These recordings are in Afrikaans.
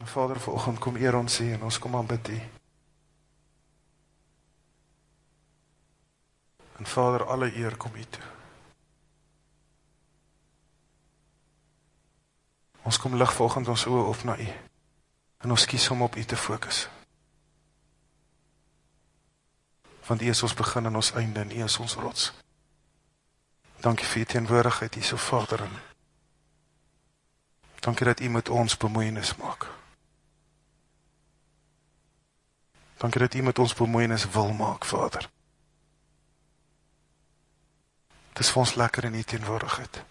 En Vader, volgend kom eer ons hier en ons kom aanbid hier. En Vader, alle eer kom hier toe. Ons kom lig volgend ons oor op na u. En ons kies om op u te focus. Want u is ons begin en ons einde en u is ons rots. Dankie vir die teenwoordigheid hier so Vader dankie dat u met ons bemoeienis maak. Dankie dat u met ons bemoeienis wil maak, Vader. Het is vir ons lekker in die teenwoordigheid.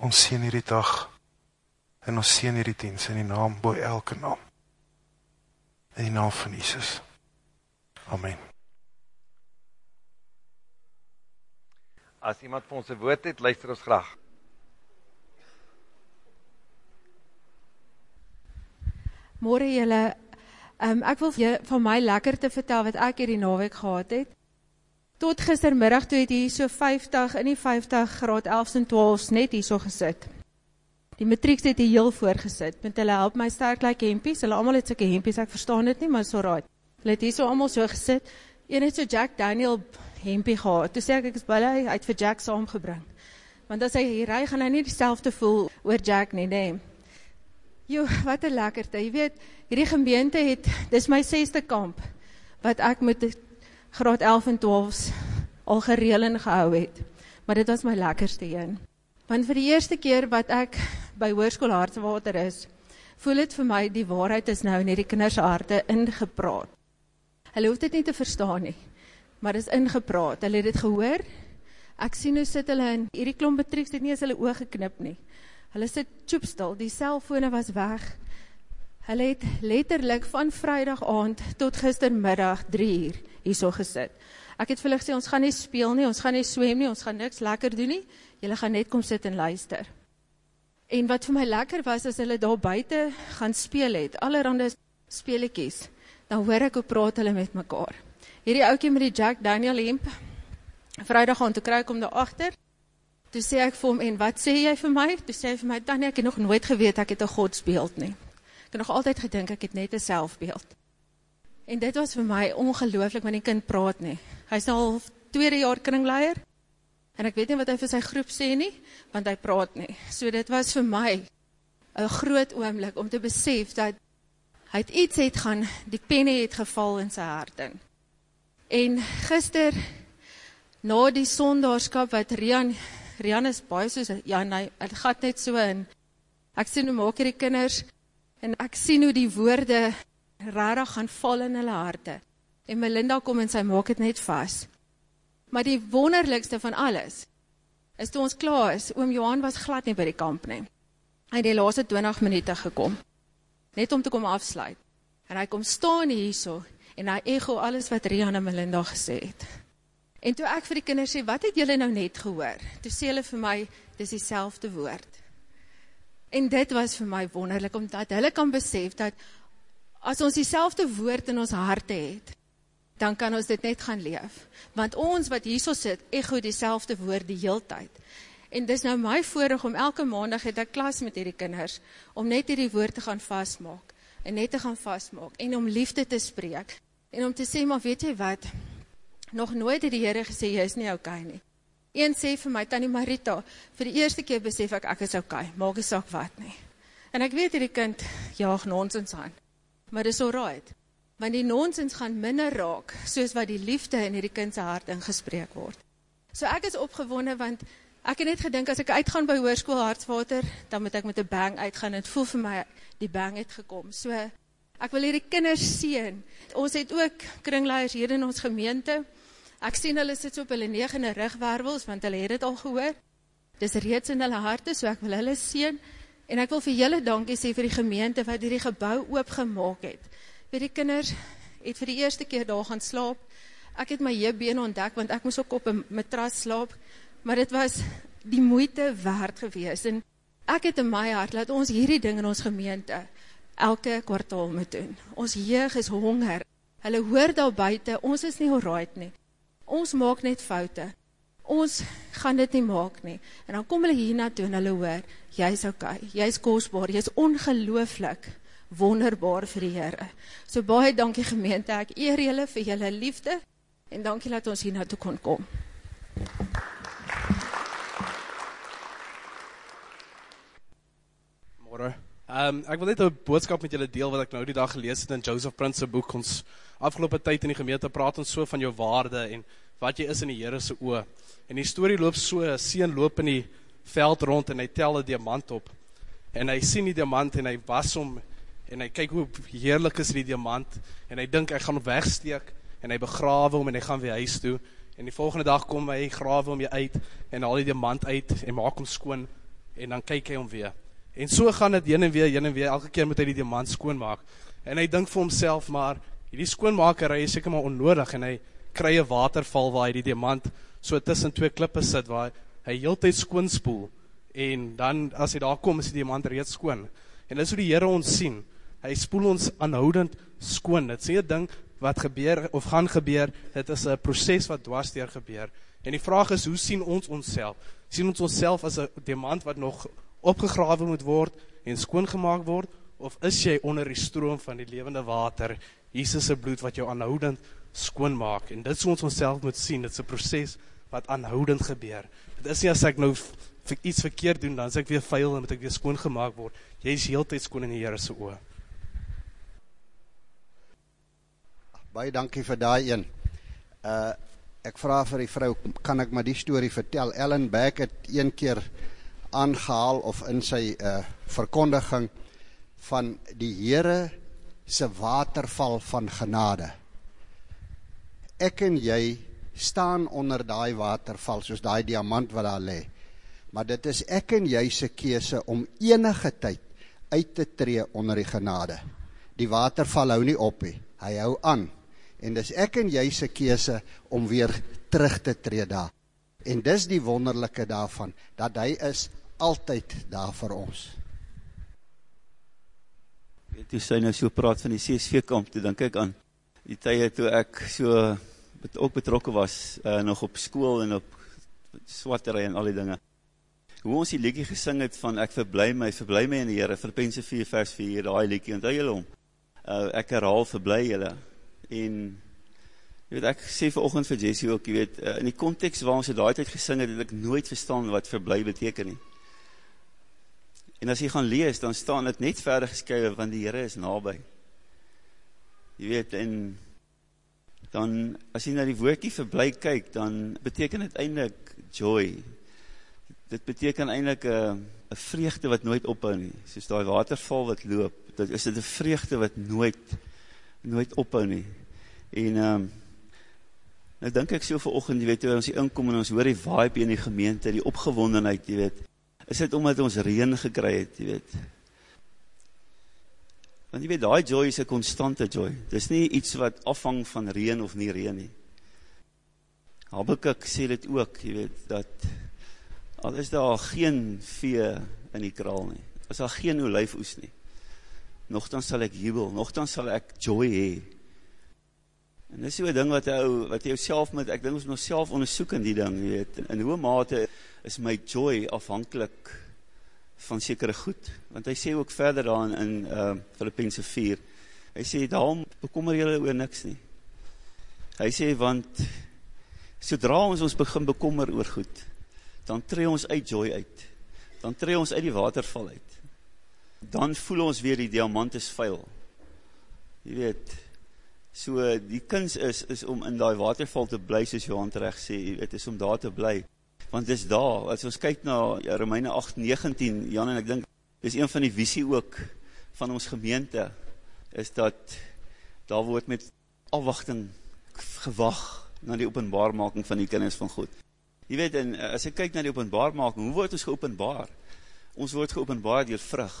Ons sien hierdie dag en ons sien hierdie diens in die naam boe elke naam. In die naam van Jesus. Amen. As iemand vir ons een woord het, luister ons graag. Morgen jylle, um, ek wil van my lekker te vertel wat ek hier die naweek gehad het. Tot gistermiddag toe het hier so 50, in die 50 graad 11 en 12 net hier so gesit. Die matrieks het hier heel voorgesit, met hulle help my sterk like hempies, hulle allemaal het soke hempies, ek verstaan dit nie, maar so raad. Hulle het hier so allemaal so gesit, een het so Jack Daniel hempie gehad, toe sê ek, ek is bly, hy het vir Jack saamgebring. Want as hy hier rij, gaan hy nie die voel oor Jack nie, nee. Jo, wat een lekkerte, jy weet, hierdie gemeente het, dis my seste kamp, wat ek met graad 11 en 12 al gereel en gehou het. Maar dit was my lekkerste een. Want vir die eerste keer wat ek by Hoorskoel Hartswater is, voel het vir my die waarheid is nou in hierdie kinders harte ingepraat. Hulle hoef dit nie te verstaan nie, maar is ingepraat. Hulle het dit gehoor. Ek sien hoe sit hulle in hierdie klomp betrieks het nie as hulle oog geknip nie. Hulle sit tjoepstil, die cellfone was weg. Hulle het letterlik van vrijdag aand tot gistermiddag drie uur hier so gesit. Ek het vir hulle gesê, ons gaan nie speel nie, ons gaan nie swem nie, ons gaan niks lekker doen nie, julle gaan net kom sit en luister. En wat vir my lekker was, as hulle daar buiten gaan speel het, allerhande speelikies, dan hoor ek hoe praat hulle met mekaar. Hierdie oukie met die Jack Daniel hemp, vrijdag aan, toe kry ek om daar achter, Toe sê ek vir hom, en wat sê jy vir my? Toe sê hy vir my, Tanya, ek het nog nooit geweet, ek het een godsbeeld nie. Ek het nog altyd gedink, ek het net een selfbeeld. En dit was vir my ongelooflik, want die kind praat nie. Hy is al tweede jaar kringleier, en ek weet nie wat hy vir sy groep sê nie, want hy praat nie. So dit was vir my een groot oomlik, om te besef dat hy het iets het gaan, die penne het geval in sy hart in. En gister, na die sondagskap wat Rian Rian is baie soos, ja, nee, het gaat net so in. Ek sien hoe maak die kinders, en ek sien hoe die woorde rarig gaan val in hulle harte. En Melinda kom en sy maak het net vast. Maar die wonderlikste van alles, is toe ons klaar is, oom Johan was glad nie by die kamp nie. Hy het die laaste 20 minuut gekom, net om te kom afsluit. En hy kom staan hier so, en hy echo alles wat Rian en Melinda gesê het. En toe ek vir die kinders sê, wat het julle nou net gehoor? Toe sê hulle vir my, dis die selfde woord. En dit was vir my wonderlik, omdat hulle kan besef dat, as ons die selfde woord in ons harte het, dan kan ons dit net gaan leef. Want ons wat hier so sit, echo die selfde woord die heel tyd. En dis nou my voorig om elke maandag het ek klas met hierdie kinders, om net hierdie woord te gaan vastmaak, en net te gaan vastmaak, en om liefde te spreek, en om te sê, maar weet jy wat, nog nooit het die Heere gesê, jy is nie oké okay nie. Een sê vir my, Tanny Marita, vir die eerste keer besef ek, ek is oké, okay, maak is ook wat nie. En ek weet die kind, jaag nonsens aan, maar dis alright, want die nonsens gaan minder raak, soos wat die liefde in die kindse hart ingespreek word. So ek is opgewonde, want ek het net gedink, as ek uitgaan by hoerskoel hartswater, dan moet ek met een bang uitgaan, en het voel vir my, die bang het gekom. So, ek wil hierdie kinders sien, ons het ook kringleiers hier in ons gemeente, Ek sien hulle sit so op hulle negende rugwervels, want hulle het het al gehoor. Dis reeds in hulle harte, so ek wil hulle sien. En ek wil vir julle dankie sê vir die gemeente wat hierdie gebouw oopgemaak het. Vir die kinders het vir die eerste keer daar gaan slaap. Ek het my jeubeen ontdek, want ek moes ook op een matras slaap. Maar dit was die moeite waard gewees. En ek het in my hart, laat ons hierdie ding in ons gemeente elke kwartaal moet doen. Ons jeug is honger. Hulle hoor daar buiten, ons is nie alright nie. Ons maak net foute. ons gaan dit nie maak nie. En dan kom hulle hier na toe en hulle hoor, jy's okay, jy's kosbaar, jy's ongelooflik wonderbaar vir die Here. So baie dankie gemeente, ek eer julle vir julle liefde en dankie dat ons hier na toe kon kom. Ehm um, ek wil net 'n boodskap met julle deel wat ek nou die dag gelees het in Joseph Prince se boek. Ons afgelope tyd in die gemeente praat ons so van jou waarde en wat jy is in die Here se oë. En die storie loop so, 'n seun loop in die veld rond en hy tel 'n diamant op. En hy sien die diamant en hy was hom en hy kyk hoe heerlik is die diamant en hy dink hy gaan hom wegsteek en hy begrawe hom en hy gaan weer huis toe. En die volgende dag kom hy grawe hom weer uit en haal die diamant uit en maak hom skoon en dan kyk hy hom weer. En so gaan dit heen en weer, heen en weer, elke keer moet hy die diamant skoonmaak. En hy dink vir homself, maar hierdie skoonmakery is seker maar onnodig en hy kry 'n waterval waar hy die diamant so tussen twee klippe sit waar hy heeltyd skoonspoel en dan as hy daar kom is die diamant reeds skoon. En dis hoe die Here ons sien. Hy spoel ons aanhoudend skoon. Dit sê 'n ding wat gebeur of gaan gebeur, dit is 'n proses wat dwarsdeur gebeur. En die vraag is, hoe sien ons onsself? Sien ons onsself as 'n diamant wat nog opgegrawe moet word en skoongemaak word of is jy onder die stroom van die lewende water, Jesus se bloed wat jou aanhoudend skoonmaak en dit is ons onsself moet sien, dit is 'n proses wat aanhoudend gebeur. Dit is nie as ek nou vir iets verkeerd doen dan as ek weer vuil en moet ek weer skoongemaak word. Jy is heeltyd skoon in die Here se oë. Baie dankie vir daai een. Uh ek vra vir die vrou, kan ek maar die storie vertel? Ellen Back het een keer aangehaal of in sy uh, verkondiging van die Here se waterval van genade. Ek en jy staan onder daai waterval soos daai diamant wat daar lê. Maar dit is ek en jy se keuse om enige tyd uit te tree onder die genade. Die waterval hou nie op nie. Hy hou aan. En dis ek en jy se keuse om weer terug te tree daar. En dis die wonderlike daarvan dat hy is altyd daar vir ons. Weet jy sy nou so praat van die CSV kamp, toe dink ek aan die tye toe ek so ook betrokke was uh, nog op skool en op swattery en al die dinge. Hoe ons die liedjie gesing het van ek verbly my, verbly my in die Here, Filippense 4 vers 4, daai liedjie, onthou julle hom? Uh, ek herhaal verbly julle. En jy weet ek sê vanoggend vir Jessie ook, jy weet, uh, in die konteks waar ons daai tyd gesing het, het ek nooit verstaan wat verbly beteken nie. En as jy gaan lees, dan staan dit net verder geskrywe want die Here is naby. Jy weet en dan as jy na die woordjie verbly kyk, dan beteken dit eintlik joy. Dit beteken eintlik 'n 'n vreugde wat nooit ophou nie, soos daai waterval wat loop. Dit is dit 'n vreugde wat nooit nooit ophou nie. En um, nou dink ek so vanoggend, jy weet, toe ons hier inkom en ons hoor die vibe in die gemeente, die opgewondenheid, jy weet is dit omdat ons reen gekry het, jy weet. Want jy weet, die joy is een constante joy. Dit is nie iets wat afhang van reen of nie reen nie. Habakkuk sê dit ook, jy weet, dat al is daar geen vee in die kraal nie, as daar geen olijfoes nie, nogthans sal ek jubel, nogthans sal ek joy hee. En dis so 'n ding wat jy wat jy jouself met ek dink ons moet self ondersoek in die ding, jy weet. In hoe mate is my joy afhanklik van sekere goed. Want hy sê ook verder daar in uh Filippense 4. Hy sê daarom bekommer julle oor niks nie. Hy sê want sodra ons ons begin bekommer oor goed, dan tree ons uit joy uit. Dan tree ons uit die waterval uit. Dan voel ons weer die diamant is vuil. Jy weet, So die kuns is is om in daai waterval te bly soos Johan reg sê, jy weet, is om daar te bly. Want dis daar, as ons kyk na ja, Romeine 8:19, Jan en ek dink dis een van die visie ook van ons gemeente is dat daar word met afwagting gewag na die openbaarmaking van die kinders van God. Jy weet en as ek kyk na die openbaarmaking, hoe word ons geopenbaar? Ons word geopenbaar deur vrug.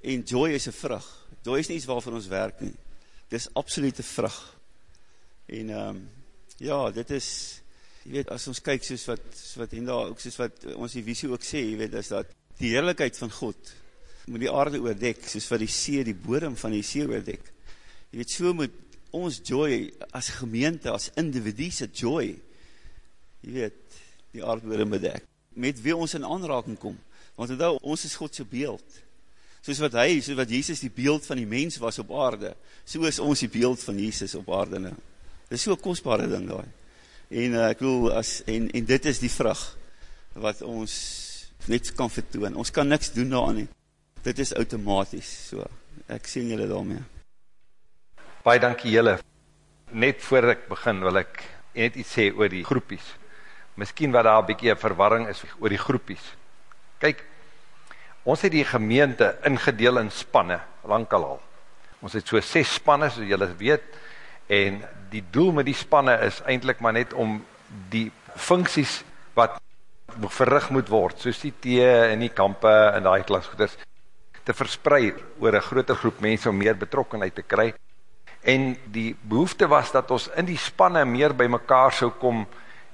En joy is 'n vrug. Joy is nie iets waarvan ons werk nie dis absolute vrug. En um, ja, dit is, jy weet, as ons kyk soos wat, soos wat Henda, ook soos wat ons die visie ook sê, jy weet, is dat die heerlijkheid van God moet die aarde oordek, soos wat die see, die bodem van die see oordek. Jy weet, so moet ons joy as gemeente, as individu se joy, jy weet, die aardbodem bedek, met wie ons in aanraking kom, want onthou, ons is Godse beeld, soos wat hy, soos wat Jesus die beeld van die mens was op aarde, so is ons die beeld van Jesus op aarde nou, dit is so'n kostbare ding daar, en uh, ek wil, as, en, en dit is die vrug, wat ons net kan vertoon, ons kan niks doen daar nie, dit is automatisch, so, ek sien julle daarmee. Baie dankie julle, net voor ek begin wil ek net iets sê oor die groepies, miskien wat daar een bykie verwarring is oor die groepies, kyk, ons het die gemeente ingedeel in spanne, lang al. Ons het so ses spanne, so julle weet, en die doel met die spanne is eindelijk maar net om die funksies wat verrig moet word, soos die thee en die kampe en die klasgoeders, te verspreid oor een groter groep mense om meer betrokkenheid te kry. En die behoefte was dat ons in die spanne meer by mekaar sou kom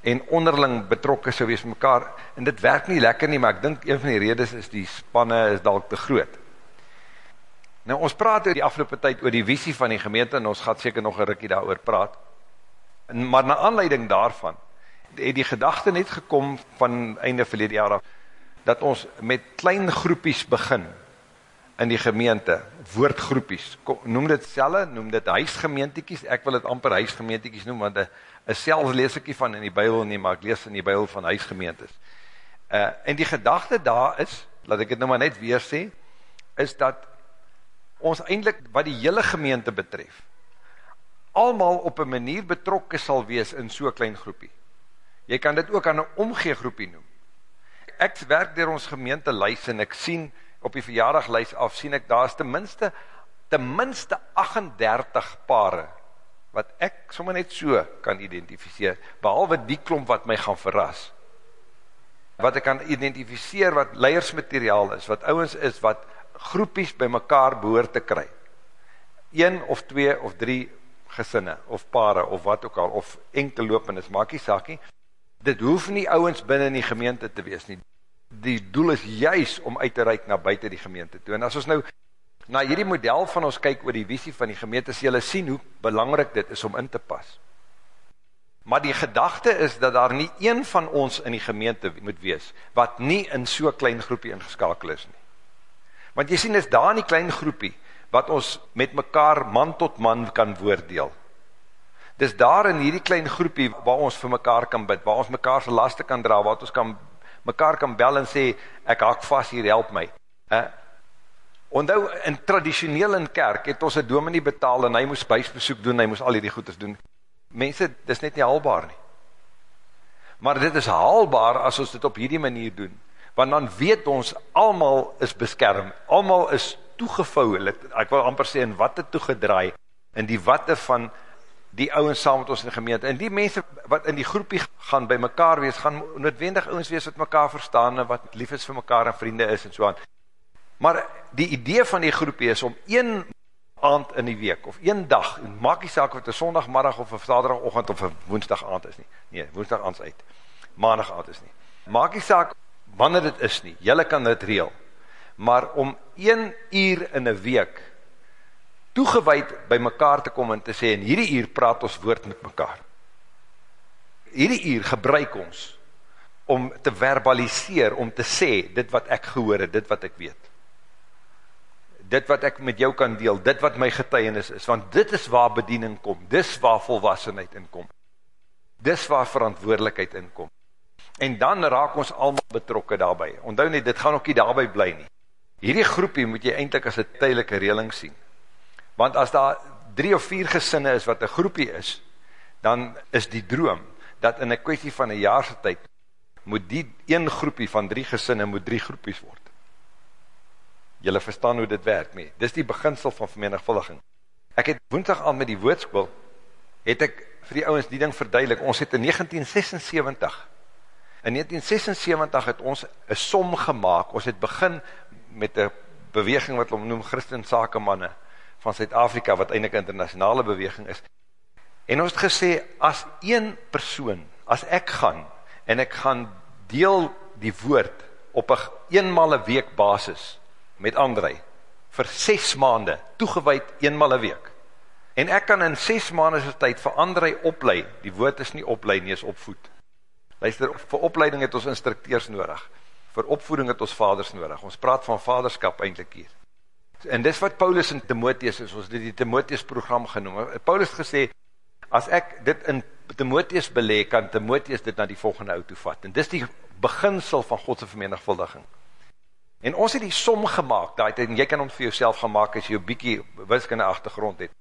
en onderling betrokken sou wees mekaar. En dit werk nie lekker nie, maar ek dink een van die redes is die spanne is dalk te groot. Nou ons praat oor die afgelopen tyd oor die visie van die gemeente en ons gaat seker nog een rikkie daar praat. En, maar na aanleiding daarvan het die gedachte net gekom van einde verlede jaar af, dat ons met klein groepies begin, in die gemeente, woordgroepies, noem dit selle, noem dit huisgemeentiekies, ek wil dit amper huisgemeentiekies noem, want een selfs lees ek nie van in die bybel nie, maar ek lees in die bybel van huisgemeentes. Uh, en die gedachte daar is, laat ek het nou maar net weer sê, is dat ons eindelijk, wat die hele gemeente betref, almal op een manier betrokke sal wees in so'n klein groepie. Jy kan dit ook aan een omgeegroepie noem. Ek werk dier ons gemeente lys en ek sien, op die verjaardaglys af sien ek, daar is ten minste, ten minste 38 pare, wat ek sommer net so kan identificeer, behalwe die klomp wat my gaan verras. Wat ek kan identificeer wat leiersmateriaal is, wat ouwens is, wat groepies by mekaar behoor te kry. Een of twee of drie gesinne, of pare, of wat ook al, of enkel lopenis, maak die saakie. Dit hoef nie ouwens binnen die gemeente te wees nie die doel is juist om uit te reik na buiten die gemeente toe. En as ons nou na hierdie model van ons kyk oor die visie van die gemeente, sê julle sien hoe belangrijk dit is om in te pas. Maar die gedachte is dat daar nie een van ons in die gemeente moet wees, wat nie in so'n klein groepie ingeskakel is nie. Want jy sien, is daar nie klein groepie, wat ons met mekaar man tot man kan woorddeel. Dis daar in hierdie klein groepie, waar ons vir mekaar kan bid, waar ons mekaar sy laste kan dra, waar ons kan mekaar kan bel en sê, ek haak vast hier, help my. Eh? Ondou, in traditioneel in kerk, het ons een dominee betaal, en hy moes buisbesoek doen, hy moes al die goeders doen. Mense, dit is net nie haalbaar nie. Maar dit is haalbaar, as ons dit op hierdie manier doen. Want dan weet ons, allemaal is beskerm, allemaal is toegevouw, ek wil amper sê, in wat het toegedraai, in die watte van die ouwens saam met ons in die gemeente, en die mense wat in die groepie gaan by mekaar wees, gaan noodwendig ouwens wees wat mekaar verstaan, en wat lief is vir mekaar en vriende is, en so aan. Maar die idee van die groepie is om een aand in die week, of een dag, en maak die saak wat een sondagmiddag, of een saterdagochtend, of een woensdag aand is nie. Nee, woensdag aand is uit. Maandag aand is nie. Maak die saak, wanneer dit is nie. Julle kan dit reel. Maar om een uur in een week, toegewijd by mekaar te kom en te sê, en hierdie uur praat ons woord met mekaar. Hierdie uur gebruik ons om te verbaliseer, om te sê, dit wat ek gehoor het, dit wat ek weet. Dit wat ek met jou kan deel, dit wat my getuienis is, want dit is waar bediening kom, dis waar volwassenheid inkom, dis waar verantwoordelikheid inkom. En dan raak ons allemaal betrokken daarby. Onthou nie, dit gaan ook nie daarby bly nie. Hierdie groepie moet jy eindelijk as een tydelike reling sien. Want as daar drie of vier gesinne is wat een groepie is, dan is die droom, dat in een kwestie van een jaarse tyd, moet die een groepie van drie gesinne, moet drie groepies word. Julle verstaan hoe dit werk mee. Dis die beginsel van vermenigvuldiging. Ek het woensdag aan met die woordskool, het ek vir die ouwens die ding verduidelik, ons het in 1976, in 1976 het ons een som gemaakt, ons het begin met een beweging wat ons noem Christen Sakemanne, van Zuid-Afrika, wat eindelijk internationale beweging is. En ons het gesê, as een persoon, as ek gaan, en ek gaan deel die woord op een eenmaal een week basis met André, vir ses maande, toegeweid eenmaal een week. En ek kan in ses maande se tyd vir André oplei, die woord is nie oplei nie, is opvoed. Luister, vir opleiding het ons instructeurs nodig. Vir opvoeding het ons vaders nodig. Ons praat van vaderskap eindelijk hier. En dis wat Paulus in Timotheus is, ons dit die Timotheus program genoem. Paulus gesê, as ek dit in Timotheus belee, kan Timotheus dit na die volgende oud toevat. En dis die beginsel van Godse vermenigvuldiging. En ons het die som gemaakt, daai tyd, en jy kan ons vir jouself gemaakt, as jy jou bykie wiskunde achtergrond het.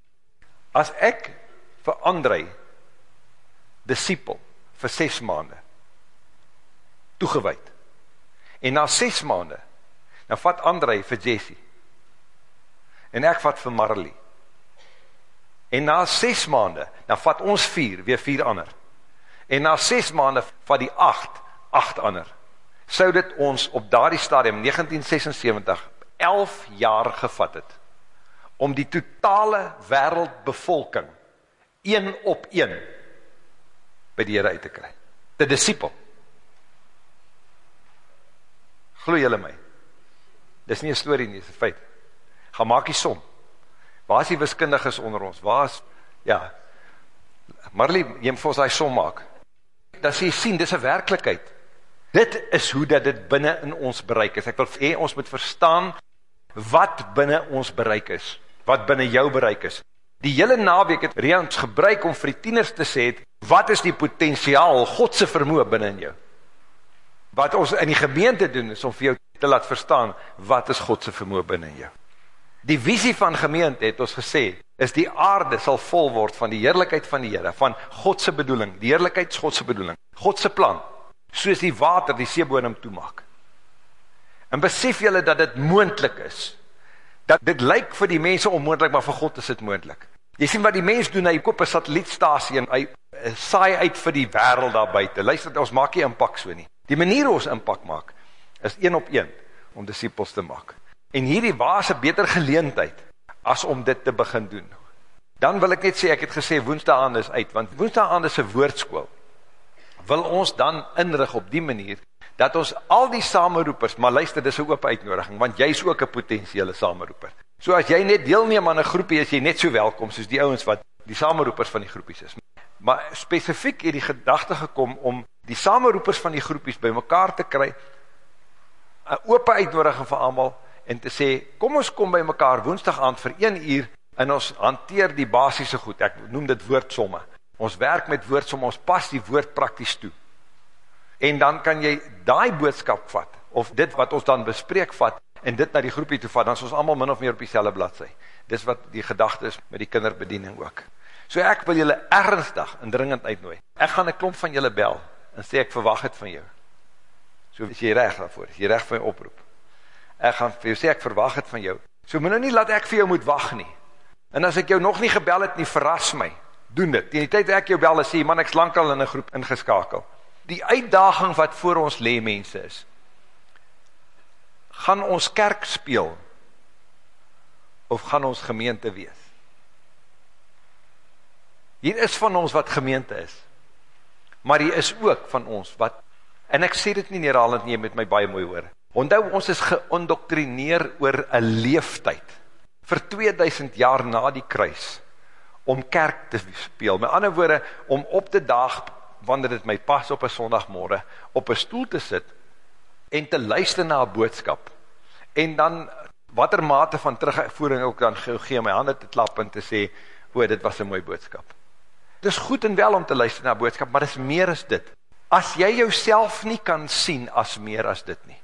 As ek vir André, disciple, vir 6 maande, toegeweid, en na 6 maande, dan vat André vir Jessie, en ek vat vir Marley, en na 6 maande, dan vat ons 4, weer 4 ander, en na 6 maande, vat die 8, 8 ander, sou dit ons op daardie stadium 1976 11 jaar gevat het om die totale wereldbevolking een op een by die Here uit te kry. Die disipel. Glo julle my? Dis nie 'n storie nie, dis 'n feit. Gaan maak die som. Waar is die wiskundiges onder ons? Waar is ja. Marley, jy moet vir ons daai som maak. Sê jy sien, dis 'n werklikheid. Dit is hoe dat dit binnen in ons bereik is. Ek wil hee, ons moet verstaan wat binnen ons bereik is. Wat binnen jou bereik is. Die hele naweek het Rians gebruik om vir die tieners te sê, wat is die potentiaal, Godse vermoe binnen jou? Wat ons in die gemeente doen, is om vir jou te laat verstaan, wat is Godse vermoe binnen jou? Die visie van gemeente het ons gesê, is die aarde sal vol word van die heerlijkheid van die Heere, van Godse bedoeling, die heerlijkheid is Godse bedoeling, Godse plan, soos die water die seebodem toemaak. En besef julle dat dit moendlik is, dat dit lyk vir die mense onmoendlik, maar vir God is dit moendlik. Jy sien wat die mens doen, hy koop een satellietstasie en hy eh, saai uit vir die wereld daar buiten. Luister, ons maak nie inpak so nie. Die manier ons inpak maak, is een op een om disciples te maak. En hierdie was een beter geleentheid as om dit te begin doen. Dan wil ek net sê, ek het gesê woensdag aan is uit, want woensdag aan is een woordskool wil ons dan inrig op die manier, dat ons al die samenroepers, maar luister, dit is een open uitnodiging, want jy is ook een potentiële samenroeper. So as jy net deelneem aan een groepie, is jy net so welkom, soos die ouwens wat die samenroepers van die groepies is. Maar specifiek het die gedachte gekom om die samenroepers van die groepies by mekaar te kry, een open uitnodiging van allemaal, en te sê, kom ons kom by mekaar woensdag aan vir 1 uur, en ons hanteer die basisse goed, ek noem dit woordsomme, Ons werk met woord, som ons pas die woord prakties toe. En dan kan jy daai boodskap vat, of dit wat ons dan bespreek vat, en dit na die groepie toe vat, dan is ons allemaal min of meer op die selle bladzij. Dis wat die gedachte is met die kinderbediening ook. So ek wil julle ernstig en dringend uitnooi. Ek gaan een klomp van julle bel, en sê ek verwag het van jou. So is jy recht daarvoor, is jy recht van jou oproep. Ek gaan vir jou sê ek verwag het van jou. So moet nou nie laat ek vir jou moet wacht nie. En as ek jou nog nie gebel het nie, verras my doen dit. In die tyd ek jou bel en sê, man, ek slank al in een groep ingeskakel. Die uitdaging wat voor ons le mense is, gaan ons kerk speel, of gaan ons gemeente wees? Hier is van ons wat gemeente is, maar hier is ook van ons wat, en ek sê dit nie neerhalend nie, met my baie mooi hoor, onthou ons is geondoktrineer oor een leeftijd, vir 2000 jaar na die kruis, om kerk te speel. Met ander woorde, om op de dag, wanneer dit my pas op een sondagmorgen, op een stoel te sit, en te luister na een boodskap, en dan, wat er mate van terugvoering ook dan gee my handen te klap en te sê, o, dit was een mooi boodskap. Het is goed en wel om te luister na boodskap, maar het is meer as dit. As jy jouself nie kan sien as meer as dit nie.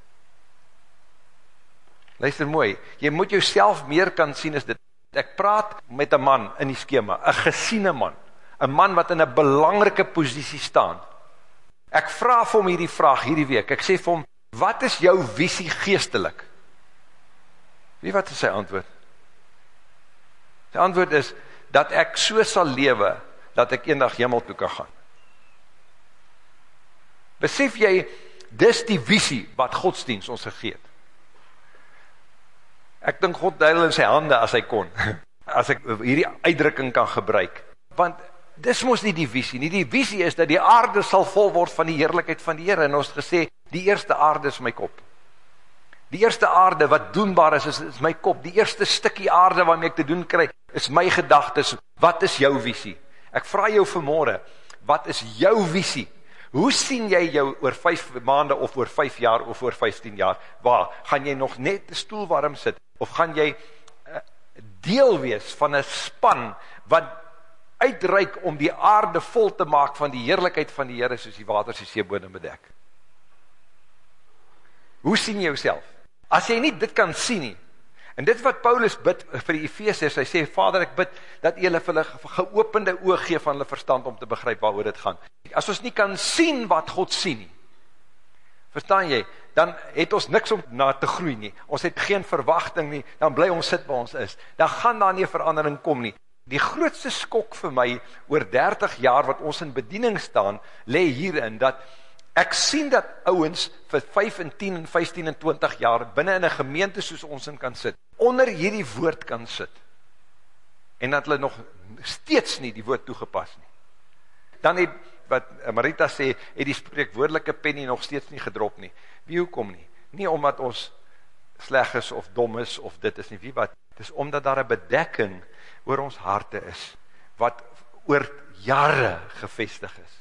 Luister mooi, jy moet jouself meer kan sien as dit. Ek praat met een man in die skema, een gesiene man, een man wat in een belangrike positie staan. Ek vraag vir hom hierdie vraag hierdie week, ek sê vir hom, wat is jou visie geestelik? Wie wat is sy antwoord? Sy antwoord is, dat ek so sal lewe, dat ek eendag hemel toe kan gaan. Besef jy, dis die visie wat godsdienst ons gegeet. Ek dink God duidel in sy hande as hy kon, as ek hierdie uitdrukking kan gebruik. Want dis mos nie die visie nie, die visie is dat die aarde sal vol word van die heerlijkheid van die Heer, en ons gesê, die eerste aarde is my kop. Die eerste aarde wat doenbaar is, is, is my kop. Die eerste stikkie aarde waarmee ek te doen krijg, is my gedagtes. Wat is jou visie? Ek vraag jou vanmorgen, wat is jou visie Hoe sien jy jou oor 5 maande of oor 5 jaar of oor 15 jaar? Waar? Gaan jy nog net die stoel warm sit? Of gaan jy uh, deel wees van een span wat uitreik om die aarde vol te maak van die heerlijkheid van die Heere soos die waters die seebodem bedek? Hoe sien jy jouself? As jy nie dit kan sien nie, En dit wat Paulus bid vir die Ephesiërs, hy sê Vader, ek bid dat hulle vir hulle geopende oë gee van hulle verstand om te begryp waaroor dit gaan. As ons nie kan sien wat God sien nie. Verstaan jy? Dan het ons niks om na te groei nie. Ons het geen verwagting nie. Dan bly ons sit waar ons is. Dan gaan daar nie verandering kom nie. Die grootste skok vir my oor 30 jaar wat ons in bediening staan, lê hierin dat Ek sien dat ouwens vir 5 en 10 en 15 en 20 jaar binnen in een gemeente soos ons in kan sit, onder hierdie woord kan sit, en dat hulle nog steeds nie die woord toegepas nie. Dan het, wat Marita sê, het die spreekwoordelike penny nog steeds nie gedrop nie. Wie hoekom nie? Nie omdat ons sleg is of dom is of dit is nie, wie wat? Het is omdat daar een bedekking oor ons harte is, wat oor jare gevestig is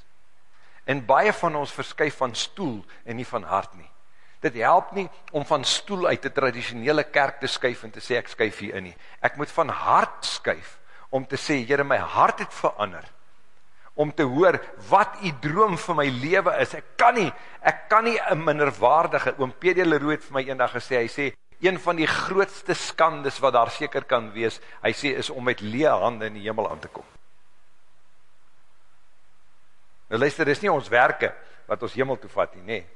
en baie van ons verskuif van stoel en nie van hart nie. Dit help nie om van stoel uit die traditionele kerk te skuif en te sê ek skuif hier in nie. Ek moet van hart skuif om te sê, Heere, my hart het verander. Om te hoor wat die droom vir my leven is. Ek kan nie, ek kan nie een minderwaardige, oom P.D. Leroe het vir my eendag gesê, hy sê, een van die grootste skandes wat daar seker kan wees, hy sê, is om met lee hande in die hemel aan te kom. Nou luister, dis nie ons werke wat ons hemel toe vat nie, nee.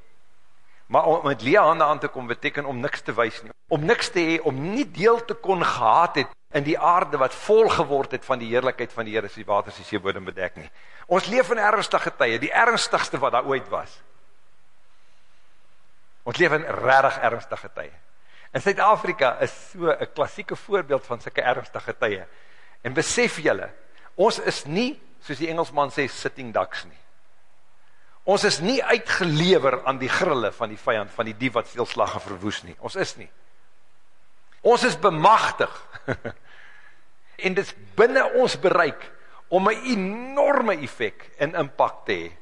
Maar om met lee hande aan te kom beteken om niks te wys nie. Om niks te hee, om nie deel te kon gehad het in die aarde wat vol geword het van die heerlijkheid van die Heer as die waters die seebodem bedek nie. Ons leef in ernstige tye, die ernstigste wat daar ooit was. Ons leef in rarig ernstige tye. In Suid-Afrika is so een klassieke voorbeeld van syke ernstige tye. En besef jylle, ons is nie, soos die Engelsman sê, sitting ducks nie. Ons is nie uitgelever aan die grille van die vijand, van die dief wat stilslag en verwoes nie. Ons is nie. Ons is bemachtig. en dit is binnen ons bereik om een enorme effect en impact te hee.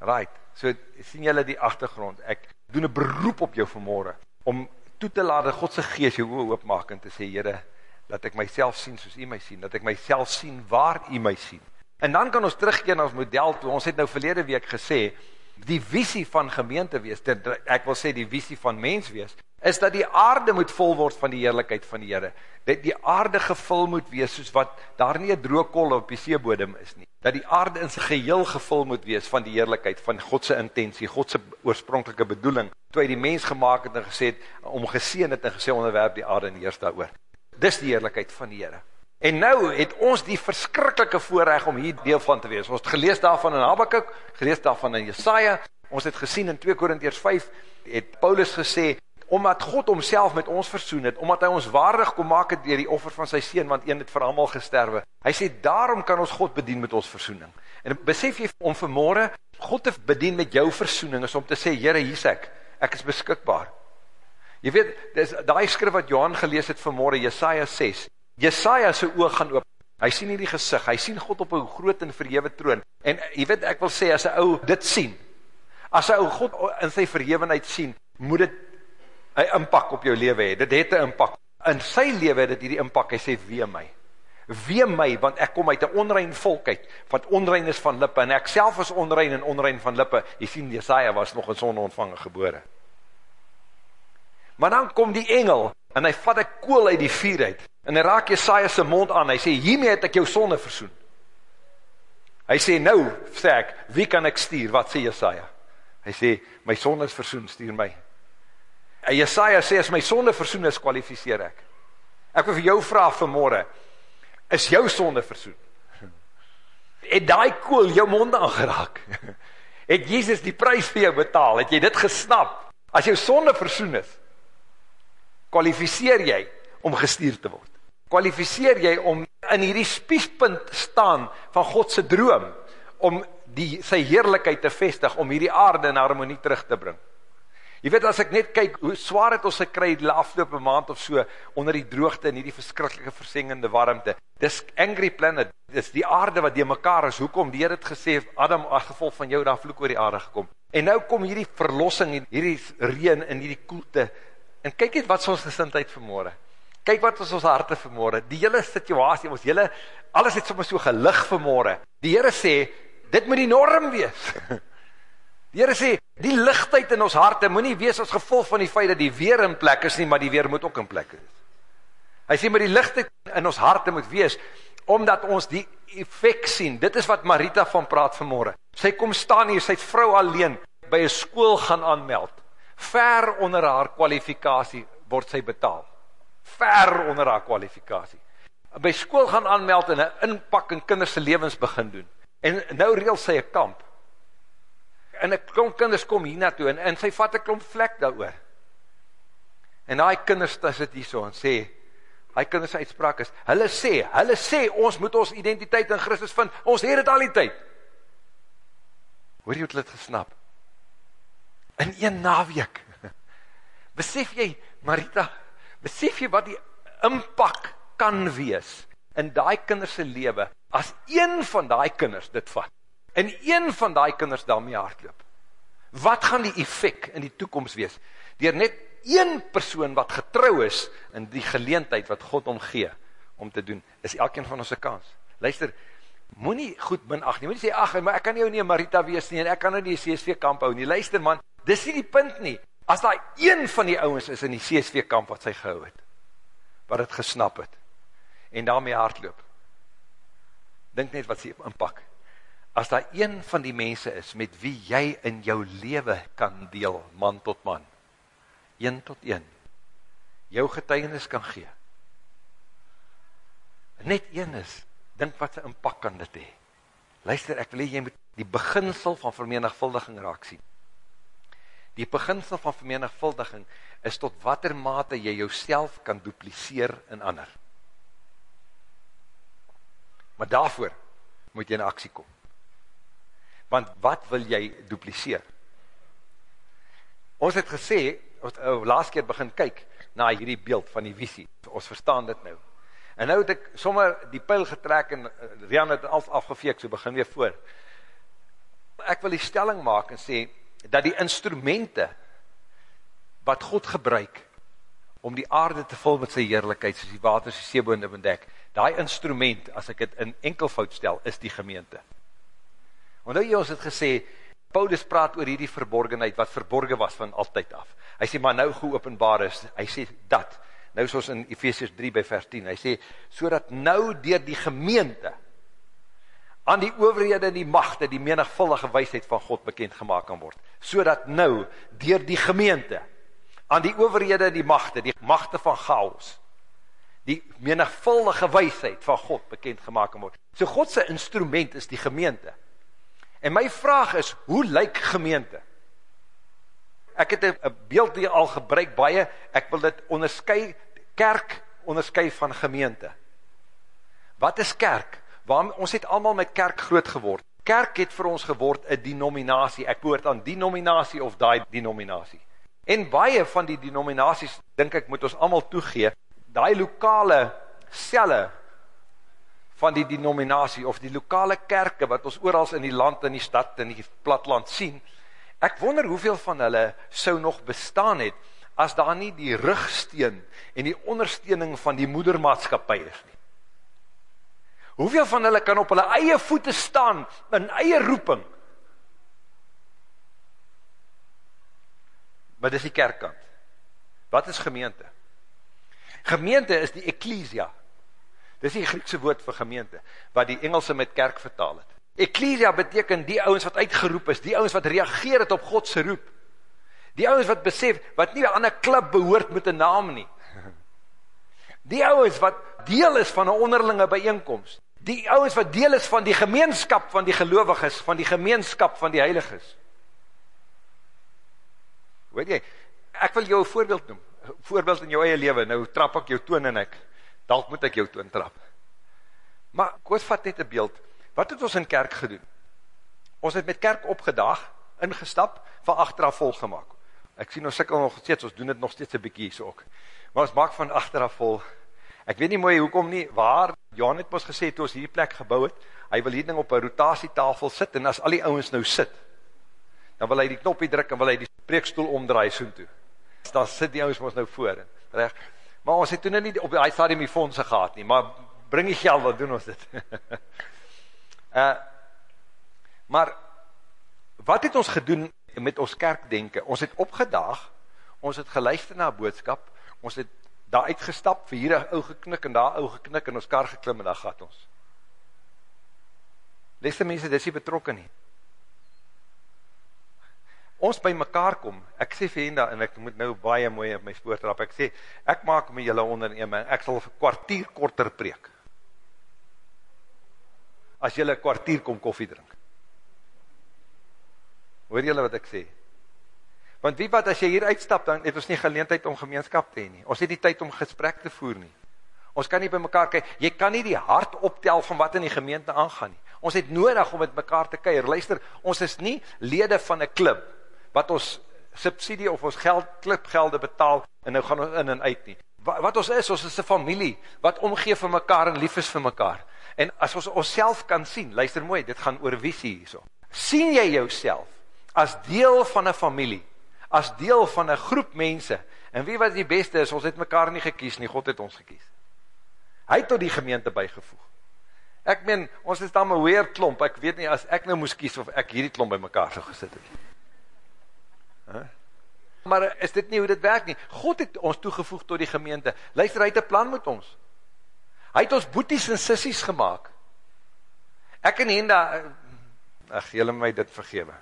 Right, so sien jylle die achtergrond. Ek doen een beroep op jou vanmorgen om toe te laat Godse geest jou oor oopmaak en te sê, Heere, dat ek myself sien soos u my sien, dat ek myself sien waar u my sien. En dan kan ons terugkeer na ons model toe. Ons het nou verlede week gesê, die visie van gemeente wees, ek wil sê die visie van mens wees, is dat die aarde moet vol word van die heerlijkheid van die Heere. Dat die aarde gevul moet wees, soos wat daar nie een droogkol op die seebodem is nie. Dat die aarde in sy geheel gevul moet wees van die heerlijkheid, van Godse intentie, Godse oorspronkelike bedoeling. Toe hy die mens gemaakt het en gesê het, om geseen het en gesê onderwerp die aarde in die eerste oor. Dis die heerlijkheid van die Heere. En nou het ons die verskrikkelike voorrecht om hier deel van te wees. Ons het gelees daarvan in Habakkuk, gelees daarvan in Jesaja, ons het gesien in 2 Korintiërs 5, het Paulus gesê, omdat God homself met ons versoen het, omdat hy ons waardig kom maak het dier die offer van sy sien, want een het vir allemaal gesterwe. Hy sê, daarom kan ons God bedien met ons versoening. En besef jy om vanmorgen, God te bedien met jou versoening, is om te sê, Heere, hier is ek, ek is beskikbaar. Jy weet, die skrif wat Johan gelees het vanmorgen, Jesaja 6, Jesaja sy oog gaan oop. Hy sien nie die gezicht, hy sien God op een groot en verhewe troon. En jy weet, ek wil sê, as hy ou dit sien, as hy ou God in sy verhevenheid sien, moet dit een impak op jou leven hee. Dit het een impak. In sy leven het dit die impak, hy sê, wee my. Wee my, want ek kom uit een onrein volk uit, wat onrein is van lippe, en ek self is onrein en onrein van lippe. Jy sien, Jesaja was nog in sonde ontvangen gebore. Maar dan kom die engel, en hy vat een kool uit die vier uit, En hy raak Jesaja sy mond aan, hy sê, hiermee het ek jou sonde versoen. Hy sê, nou, sê ek, wie kan ek stuur? Wat sê Jesaja? Hy sê, my sonde is versoen, stuur my. En Jesaja sê, as my sonde versoen is, kwalificeer ek. Ek wil vir jou vraag vanmorgen, is jou sonde versoen? Het die kool jou mond aangeraak? Het Jesus die prijs vir jou betaal? Het jy dit gesnap? As jou sonde versoen is, kwalificeer jy om gestuur te word? Kwalificeer jy om in hierdie spiespunt staan van Godse droom, om die, sy heerlijkheid te vestig, om hierdie aarde in harmonie terug te bring? Jy weet, as ek net kyk, hoe zwaar het ons gekry die afgelope maand of so, onder die droogte en die verskrikkelike versengende warmte. Dis angry planet, dis die aarde wat die mekaar is, hoekom die Heer het gesê, Adam, as gevolg van jou, daar vloek oor die aarde gekom. En nou kom hierdie verlossing, hierdie reen en hierdie koelte, en kyk net wat is ons gesintheid vanmorgen. Kyk wat is ons harte vanmorgen, die hele situasie, ons hele, alles het soms so gelig vanmorgen. Die Heer sê, dit moet die norm wees. Die Heere sê, die lichtheid in ons harte moet nie wees as gevolg van die feit dat die weer in plek is nie, maar die weer moet ook in plek is. Hy sê, maar die lichtheid in ons harte moet wees, omdat ons die effect sien. Dit is wat Marita van praat vanmorgen. Sy kom staan hier, sy het vrou alleen, by een school gaan aanmeld. Ver onder haar kwalifikatie word sy betaal. Ver onder haar kwalifikatie. By school gaan aanmeld en een inpak in kinderse levens begin doen. En nou reel sy een kamp en ek klomp kinders kom hier naartoe, en, en sy vat een klomp vlek daar. En die kinders sit hier so, en sê, die kinders uitspraak is, hulle sê, hulle sê, ons moet ons identiteit in Christus vind, ons heer het al die tyd. Hoor jy het gesnap? In een naweek, besef jy, Marita, besef jy wat die impak kan wees, in die kinderse lewe, as een van die kinders dit vat, en een van die kinders daarmee hardloop, wat gaan die effect in die toekomst wees? Door net een persoon wat getrouw is in die geleentheid wat God omgee om te doen, is elkeen van ons kans. Luister, moet nie goed min ach nie, moet nie sê, ach, maar ek kan jou nie Marita wees nie, en ek kan nou nie CSV kamp hou nie. Luister man, dis nie die punt nie. As daar een van die ouwens is in die CSV kamp wat sy gehou het, wat het gesnap het, en daarmee hardloop, denk net wat sy inpak as daar een van die mense is, met wie jy in jou leven kan deel, man tot man, een tot een, jou getuigenis kan gee, net een is, dink wat sy inpak kan dit hee. Luister, ek wil jy moet die beginsel van vermenigvuldiging raak sien. Die beginsel van vermenigvuldiging is tot wat er mate jy jouself kan dupliseer in ander. Maar daarvoor moet jy in aksie kom. Want wat wil jy dupliseer? Ons het gesê, ons het uh, laatst keer begin kyk na hierdie beeld van die visie. Ons verstaan dit nou. En nou het ek sommer die pijl getrek en uh, Rian het alles afgeveek, so begin weer voor. Ek wil die stelling maak en sê, dat die instrumente wat God gebruik om die aarde te vul met sy heerlijkheid, soos die water, soos die seeboende bedek, die instrument, as ek het in enkelvoud stel, is die gemeente. Want nou jy ons het gesê, Paulus praat oor hierdie verborgenheid, wat verborgen was van altyd af. Hy sê, maar nou geopenbaar is, hy sê dat, nou soos in Ephesians 3 by vers 10, hy sê, so dat nou dier die gemeente, aan die overhede en die machte, die menigvuldige wijsheid van God bekend gemaakt kan word. So dat nou, dier die gemeente, aan die overhede en die machte, die machte van chaos, die menigvuldige wijsheid van God bekend gemaakt kan word. So Godse instrument is die gemeente. En my vraag is, hoe lyk gemeente? Ek het een beeld die al gebruik baie, ek wil dit onderskui, kerk onderskui van gemeente. Wat is kerk? Waarom, ons het allemaal met kerk groot geword. Kerk het vir ons geword een denominatie, ek behoort aan denominatie of die denominatie. En baie van die denominaties, denk ek, moet ons allemaal toegee, die lokale celle van die denominatie of die lokale kerke wat ons oorals in die land, in die stad, in die platland sien, ek wonder hoeveel van hulle sou nog bestaan het, as daar nie die rugsteen en die ondersteuning van die moedermaatskapie is nie. Hoeveel van hulle kan op hulle eie voete staan, in eie roeping? Maar dis die kerkkant. Wat is gemeente? Gemeente is die ecclesia, Dis die Griekse woord vir gemeente, wat die Engelse met kerk vertaal het. Ecclesia beteken die ouwens wat uitgeroep is, die ouwens wat reageer het op Godse roep. Die ouwens wat besef, wat nie aan een klip behoort met een naam nie. Die ouwens wat deel is van een onderlinge bijeenkomst. Die ouwens wat deel is van die gemeenskap van die geloviges, van die gemeenskap van die heiliges. Weet jy, ek wil jou een voorbeeld noem, voorbeeld in jou eie leven, nou trap ek jou toon en ek, dalk moet ek jou toon trap. Maar, koos vat net een beeld, wat het ons in kerk gedoen? Ons het met kerk opgedag, ingestap, van achteraf volgemaak. Ek sien ons sikkel nog steeds, ons doen dit nog steeds 'n bietjie so ook. Maar ons maak van agter af vol. Ek weet nie mooi hoekom nie, waar Johan het mos gesê toe ons hierdie plek gebou het, hy wil hier ding op 'n rotasietafel sit en as al die ouens nou sit, dan wil hy die knoppie druk en wil hy die preekstoel omdraai soontoe. Dan sit die ouens mos nou voor. Reg. Maar ons het toe nou nie op daai stadium die fondse gehad nie, maar bring die geld, wat doen ons dit? uh maar wat het ons gedoen met ons kerkdenke? Ons het opgedaag, ons het geluister na boodskap, ons het daar uitgestap, vir hier 'n ou geknik en daar ou geknik en ons kar geklim en dan gat ons. Lesse mense, dis nie betrokke nie. Ons by mekaar kom. Ek sê vir Henda en ek moet nou baie mooi op my spoor trap. Ek sê ek maak met julle onderneem en ek sal 'n kwartier korter preek. As julle kwartier kom koffie drink. Hoor julle wat ek sê? Want wie wat as jy hier uitstap dan het ons nie geleentheid om gemeenskap te hê nie. Ons het nie tyd om gesprek te voer nie. Ons kan nie by mekaar kyk. Jy kan nie die hart optel van wat in die gemeente aangaan nie. Ons het nodig om met mekaar te kuier. Luister, ons is nie lede van 'n klub wat ons subsidie of ons geld klipgelde betaal en nou gaan ons in en uit nie. Wat, wat ons is, ons is 'n familie wat omgee vir mekaar en lief is vir mekaar. En as ons onsself kan sien, luister mooi, dit gaan oor visie hierso. sien jy jouself as deel van 'n familie? As deel van 'n groep mense. En wie wat die beste is, ons het mekaar nie gekies nie, God het ons gekies. Hy het tot die gemeente bygevoeg. Ek meen, ons is dan 'n weer klomp. Ek weet nie as ek nou moes kies of ek hierdie klomp bymekaar sou gesit het. Huh? Maar is dit nie hoe dit werk nie? God het ons toegevoeg tot die gemeente. Luister, hy het 'n plan met ons. Hy het ons boeties en sissies gemaak. Ek en Henda ag, julle my dit vergewe.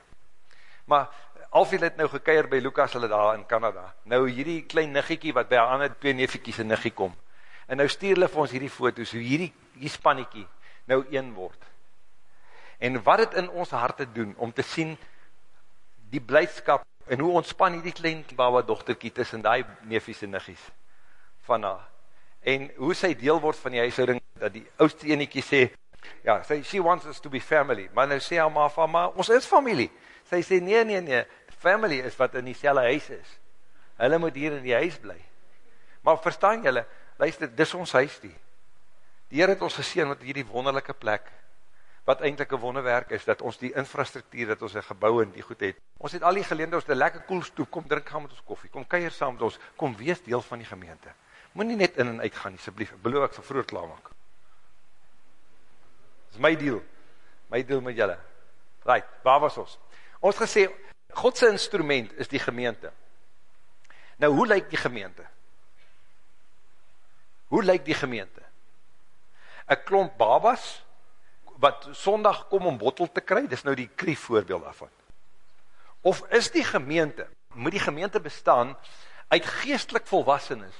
Maar Alfie het nou gekeier by Lukas hulle daar in Canada. Nou hierdie klein niggetjie wat by haar ander twee neefetjies en niggie kom. En nou stuur hulle vir ons hierdie foto's hoe hierdie hierdie spannetjie nou een word. En wat dit in ons harte doen om te sien die blydskap en hoe ontspan hierdie klein baba dogtertjie tussen daai neefies en niggies van haar. En hoe sy deel word van die huishouding dat die oudste enetjie sê ja, sy she wants us to be family. Maar nou sê haar ma van maar ons is familie. Sy sê nee nee nee, family is wat in dieselfde huis is. Hulle moet hier in die huis bly. Maar verstaan julle, luister, dis ons huis die. Die Here het ons geseën met hierdie wonderlike plek wat eintlik 'n wonderwerk is dat ons die infrastruktuur dat ons 'n gebou en die goed het. Ons het al die geleenthede, ons 'n lekker koel stoep, kom drink gaan met ons koffie, kom kuier saam met ons, kom wees deel van die gemeente. Moenie net in en uit gaan asseblief. Beloof ek sal vroeg klaar maak. Dis my deel. My deel met julle. Right, waar was ons? Ons gesê God se instrument is die gemeente. Nou hoe lyk die gemeente? Hoe lyk die gemeente? 'n Klomp babas wat Sondag kom om bottel te kry, dis nou die krief voorbeeld daarvan. Of is die gemeente, moet die gemeente bestaan uit geestelik volwassenes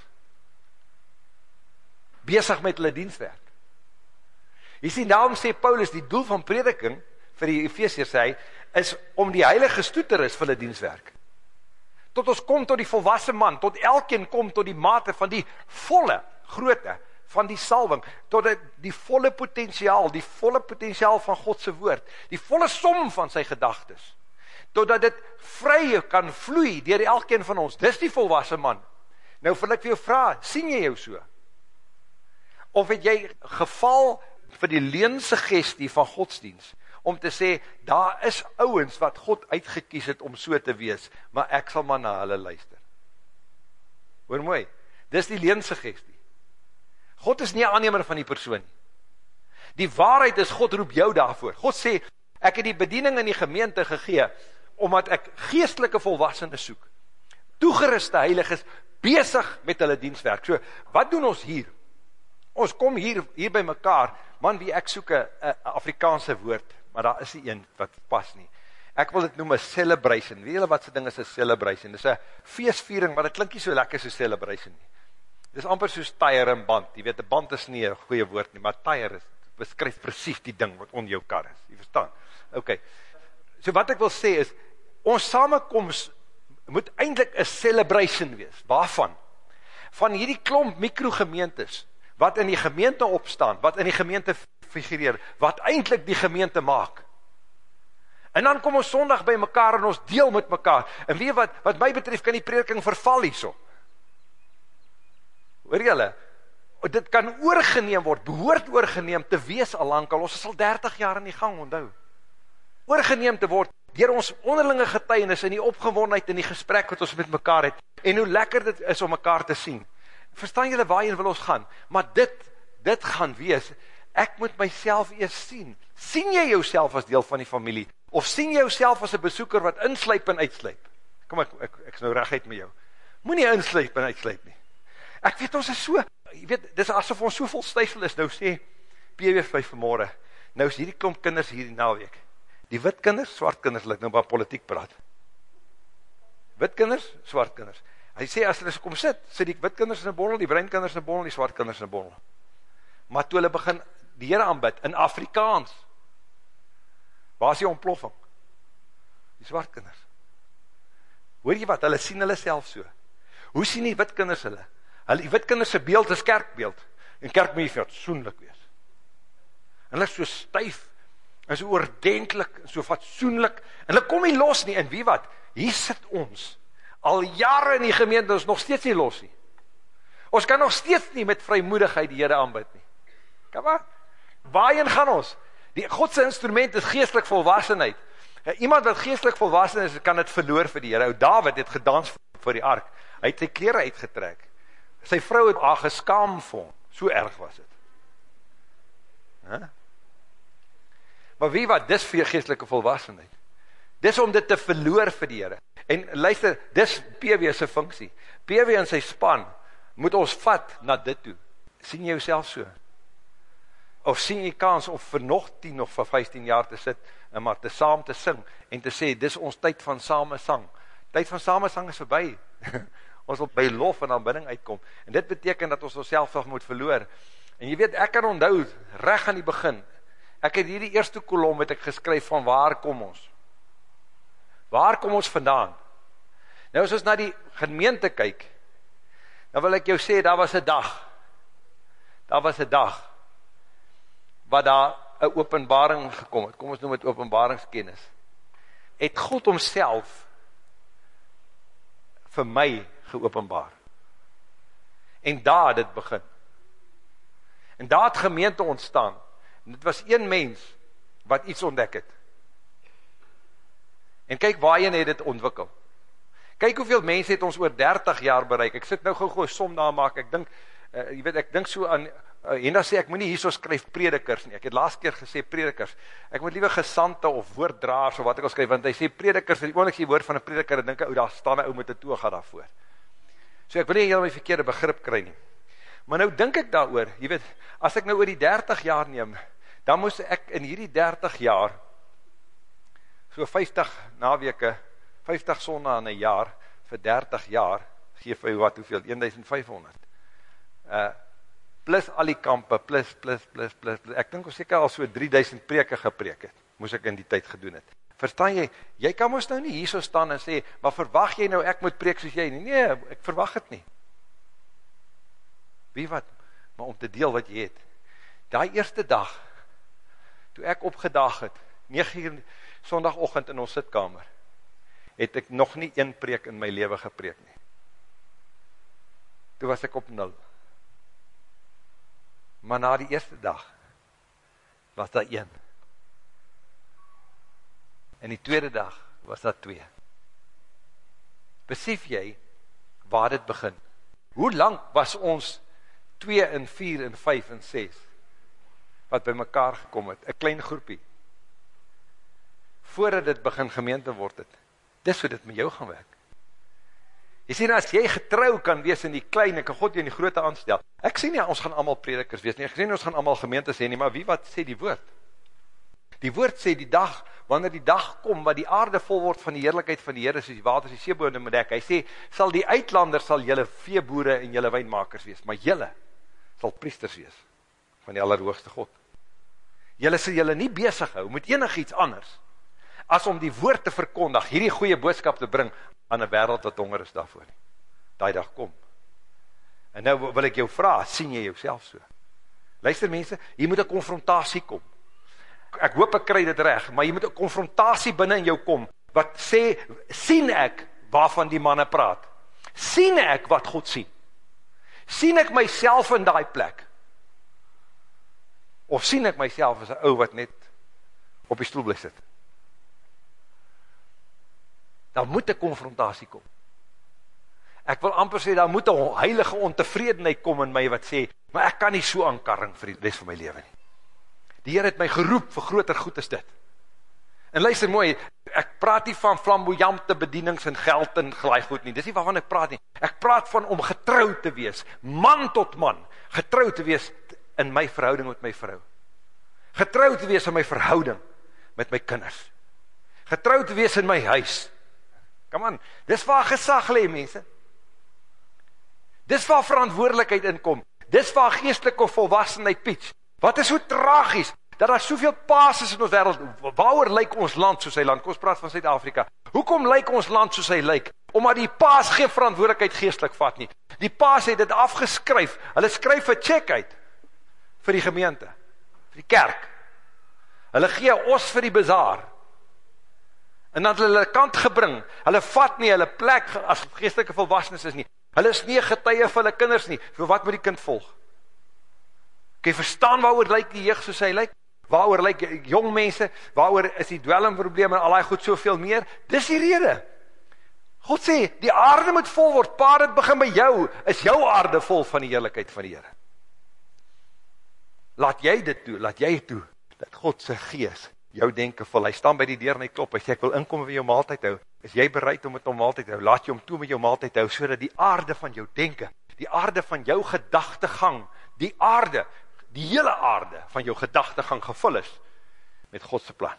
besig met hulle dienswerk. Jy sien daarom sê Paulus die doel van prediking vir die Efesiërs sê hy is om die heilige stoeter is vir hulle dienswerk. Tot ons kom tot die volwasse man, tot elkeen kom tot die mate van die volle grootte van die salwing, tot die, die volle potensiaal, die volle potensiaal van God se woord, die volle som van sy gedagtes. Totdat dit vry kan vloei deur elkeen van ons. Dis die volwasse man. Nou wil ek vir jou vra, sien jy jou so? Of het jy geval vir die leense gestie van godsdiens? Om te sê, daar is ouwens wat God uitgekies het om so te wees, maar ek sal maar na hulle luister. Hoor mooi, dis die leense gestie. God is nie aannemer van die persoon. Die waarheid is, God roep jou daarvoor. God sê, ek het die bediening in die gemeente gegee, omdat ek geestelike volwassene soek. Toegeruste heilig is, bezig met hulle dienstwerk. So, wat doen ons hier? Ons kom hier, hier by mekaar, man wie ek soek een Afrikaanse woord, maar daar is die een wat pas nie. Ek wil dit noem een celebration. Weet julle wat sy ding is een celebration? Dit is een feestviering, maar dit klink nie so lekker so celebration nie. Dit is amper soos tire en band. Je weet, band is nie een goeie woord nie, maar tire is, beskryf precies die ding wat on jou kar is. Je verstaan? Ok. So wat ek wil sê is, ons samenkomst moet eindelijk een celebration wees. Waarvan? Van hierdie klomp microgemeentes, wat in die gemeente opstaan, wat in die gemeente figureer, wat eindelijk die gemeente maak. En dan kom ons sondag by mekaar en ons deel met mekaar. En weet wat, wat my betref kan die prediking verval hierso. Hoor julle? Dit kan oorgeneem word, behoort oorgeneem te wees alankal. Ons is al 30 jaar in die gang, onthou. Oorgeneem te word deur ons onderlinge getuienis en die opgewondenheid in die gesprek wat ons met mekaar het en hoe lekker dit is om mekaar te sien. Verstaan julle waarheen wil ons gaan? Maar dit dit gaan wees ek moet myself eers sien. Sien jy jouself as deel van die familie of sien jy jouself as 'n besoeker wat insluip en uitsluip? Kom ek ek ek's nou reguit met jou. Moenie insluip en uitsluip nie. Ek weet ons is so, jy weet, dis asof ons so vol styfel is nou sê PW5 vanmôre. Nou is hierdie klomp kinders hierdie naweek. Die wit kinders, swart kinders, laat nou maar politiek praat. Wit kinders, swart kinders. Hy sê as hulle kom sit, sit die wit kinders in 'n bondel, die bruin kinders in 'n bondel, die swart kinders in 'n bondel. Maar toe hulle begin die Here aanbid in Afrikaans. Waar is die ontploffing? Die swart kinders. Hoor jy wat? Hulle sien hulle self so. Hoe sien die wit kinders hulle? Hulle die wit kinders se beeld is kerkbeeld. En kerk moet fatsoenlik wees. Hulle is so styf en so oordentlik en so fatsoenlik. En hulle kom nie los nie. En wie wat? Hier sit ons al jare in die gemeente ons nog steeds nie los nie. Ons kan nog steeds nie met vrymoedigheid die Here aanbid nie. Kom maar. Waarheen gaan ons? Die God se instrument is geestelik volwassenheid. Iemand wat geestelik volwassen is, kan dit verloor vir die Here. Ou Dawid het gedans vir die ark. Hy het sy klere uitgetrek. Sy vrou het haar geskaam vir hom. So erg was dit. Hæ? Maar wie wat dis vir geestelike volwassenheid? Dis om dit te verloor vir die Here. En luister, dis PW se funksie. PW en sy span moet ons vat na dit toe. sien jy jouself so? Of sien jy kans om vir nog 10 of vir 15 jaar te sit en maar te saam te sing en te sê dis ons tyd van same sang. Tyd van same sang is verby. ons wil by lof en aanbidding uitkom. En dit beteken dat ons onsself nog moet verloor. En jy weet, ek kan onthou reg aan die begin. Ek het hierdie eerste kolom het ek geskryf van waar kom ons? Waar kom ons vandaan? Nou as ons na die gemeente kyk, dan wil ek jou sê daar was 'n dag. Daar was 'n dag wat daar 'n openbaring gekom het. Kom ons noem dit openbaringskennis. Het God homself vir my geopenbaar. En daar het dit begin. En daar het gemeente ontstaan. En dit was een mens wat iets ontdek het. En kyk waarheen het dit ontwikkel. Kyk hoeveel mense het ons oor 30 jaar bereik. Ek sit nou gou-gou som daar maak. Ek dink uh, jy weet ek dink so aan uh, en dan sê ek moenie hierso skryf predikers nie. Ek het laas keer gesê predikers. Ek moet liewe gesante of woorddraers of wat ek al skryf want hy sê predikers, die oomblik jy woord van 'n prediker, dink ek ou daar staan 'n ou met 'n toga daarvoor. So ek wil nie jy my verkeerde begrip kry nie. Maar nou dink ek daaroor, jy weet, as ek nou oor die 30 jaar neem, dan moes ek in hierdie 30 jaar so 50 naweke, 50 sonne in 'n jaar vir 30 jaar gee vir wat hoeveel 1500. Uh plus al die kampe plus plus plus plus. Ek dink ons seker al so 3000 preke gepreek het. Moes ek in die tyd gedoen het. Verstaan jy? Jy kan mos nou nie hierso staan en sê, "Maar verwag jy nou ek moet preek soos jy nie?" Nee, ek verwag dit nie. Wie wat? Maar om te deel wat jy het. Daai eerste dag toe ek opgedag het, 9 uur Sondagoggend in ons sitkamer, het ek nog nie een preek in my lewe gepreek nie. Toe was ek op nul. Maar na die eerste dag was daar een. En die tweede dag was daar twee. Besef jy waar dit begin? Hoe lang was ons 2 en 4 en 5 en 6 wat by mekaar gekom het? 'n Klein groepie. Voordat dit begin gemeente word het. Dis hoe dit met jou gaan werk. Jy sien as jy getrou kan wees in die klein, ek kan God jou in die groote aanstel. Ek sê nie ons gaan almal predikers wees nie. Ek sê nie ons gaan almal gemeentes hê nie, maar wie wat sê die woord? Die woord sê die dag wanneer die dag kom wat die aarde vol word van die heerlikheid van die Here soos die waters die seebodem bedek. Hy sê sal die uitlanders sal julle veeboere en julle wynmakers wees, maar julle sal priesters wees van die allerhoogste God. Julle sal julle nie besig hou met enigiets anders as om die woord te verkondig, hierdie goeie boodskap te bring aan 'n wêreld wat honger is daarvoor. Daai dag kom. En nou wil ek jou vra, sien jy jouself so? Luister mense, hier moet 'n konfrontasie kom. ek hoop ek kry dit reg, maar jy moet 'n konfrontasie binne in jou kom wat sê sien ek waarvan die manne praat. Sien ek wat God sien? Sien ek myself in daai plek? Of sien ek myself as 'n ou wat net op die stoel bly sit? Dan moet 'n konfrontasie kom. Ek wil amper sê daar moet 'n heilige ontevredenheid kom in my wat sê, maar ek kan nie so aankarring vir die res van my lewe nie. Die Here het my geroep vir groter goed as dit. En luister mooi, ek praat nie van flamboyante bedienings en geld en glaai goed nie. Dis nie waarvan ek praat nie. Ek praat van om getrou te wees, man tot man, getrou te wees in my verhouding met my vrou. Getrou te wees in my verhouding met my kinders. Getrou te wees in my huis. Kom aan, dis waar gesag lê mense. Dis waar verantwoordelikheid inkom. Dis waar geestelike volwassenheid pitch. Wat is so tragies dat daar soveel paas is in ons wêreld. Waaroor lyk ons land soos hy land? Kom ons praat van Suid-Afrika. Hoekom lyk ons land soos hy lyk? Omdat die paas geen verantwoordelikheid geestelik vat nie. Die paas het dit afgeskryf. Hulle skryf 'n cheque uit vir die gemeente, vir die kerk. Hulle gee os vir die bazaar. En dan hulle kant gebring. Hulle vat nie hulle plek as geestelike volwassenes is nie. Hulle is nie getuie vir hulle kinders nie. Vir wat moet die kind volg? Kan jy verstaan waaroor lyk die jeug soos hy lyk? Waaroor lyk jong mense? Waaroor is die dwelmprobleme en al daai goed soveel meer? Dis die rede. God sê, die aarde moet vol word. Paar dit begin by jou. Is jou aarde vol van die heerlikheid van die Here? Laat jy dit toe, laat jy toe dat God se gees jou denke vul. Hy staan by die deur en hy klop. Hy sê ek wil inkom en jou maaltyd hou. Is jy bereid om met hom maaltyd hou? Laat jy hom toe met jou maaltyd hou sodat die aarde van jou denke, die aarde van jou gedagtegang, die aarde die hele aarde van jou gedagtegang gevul is met God se plan.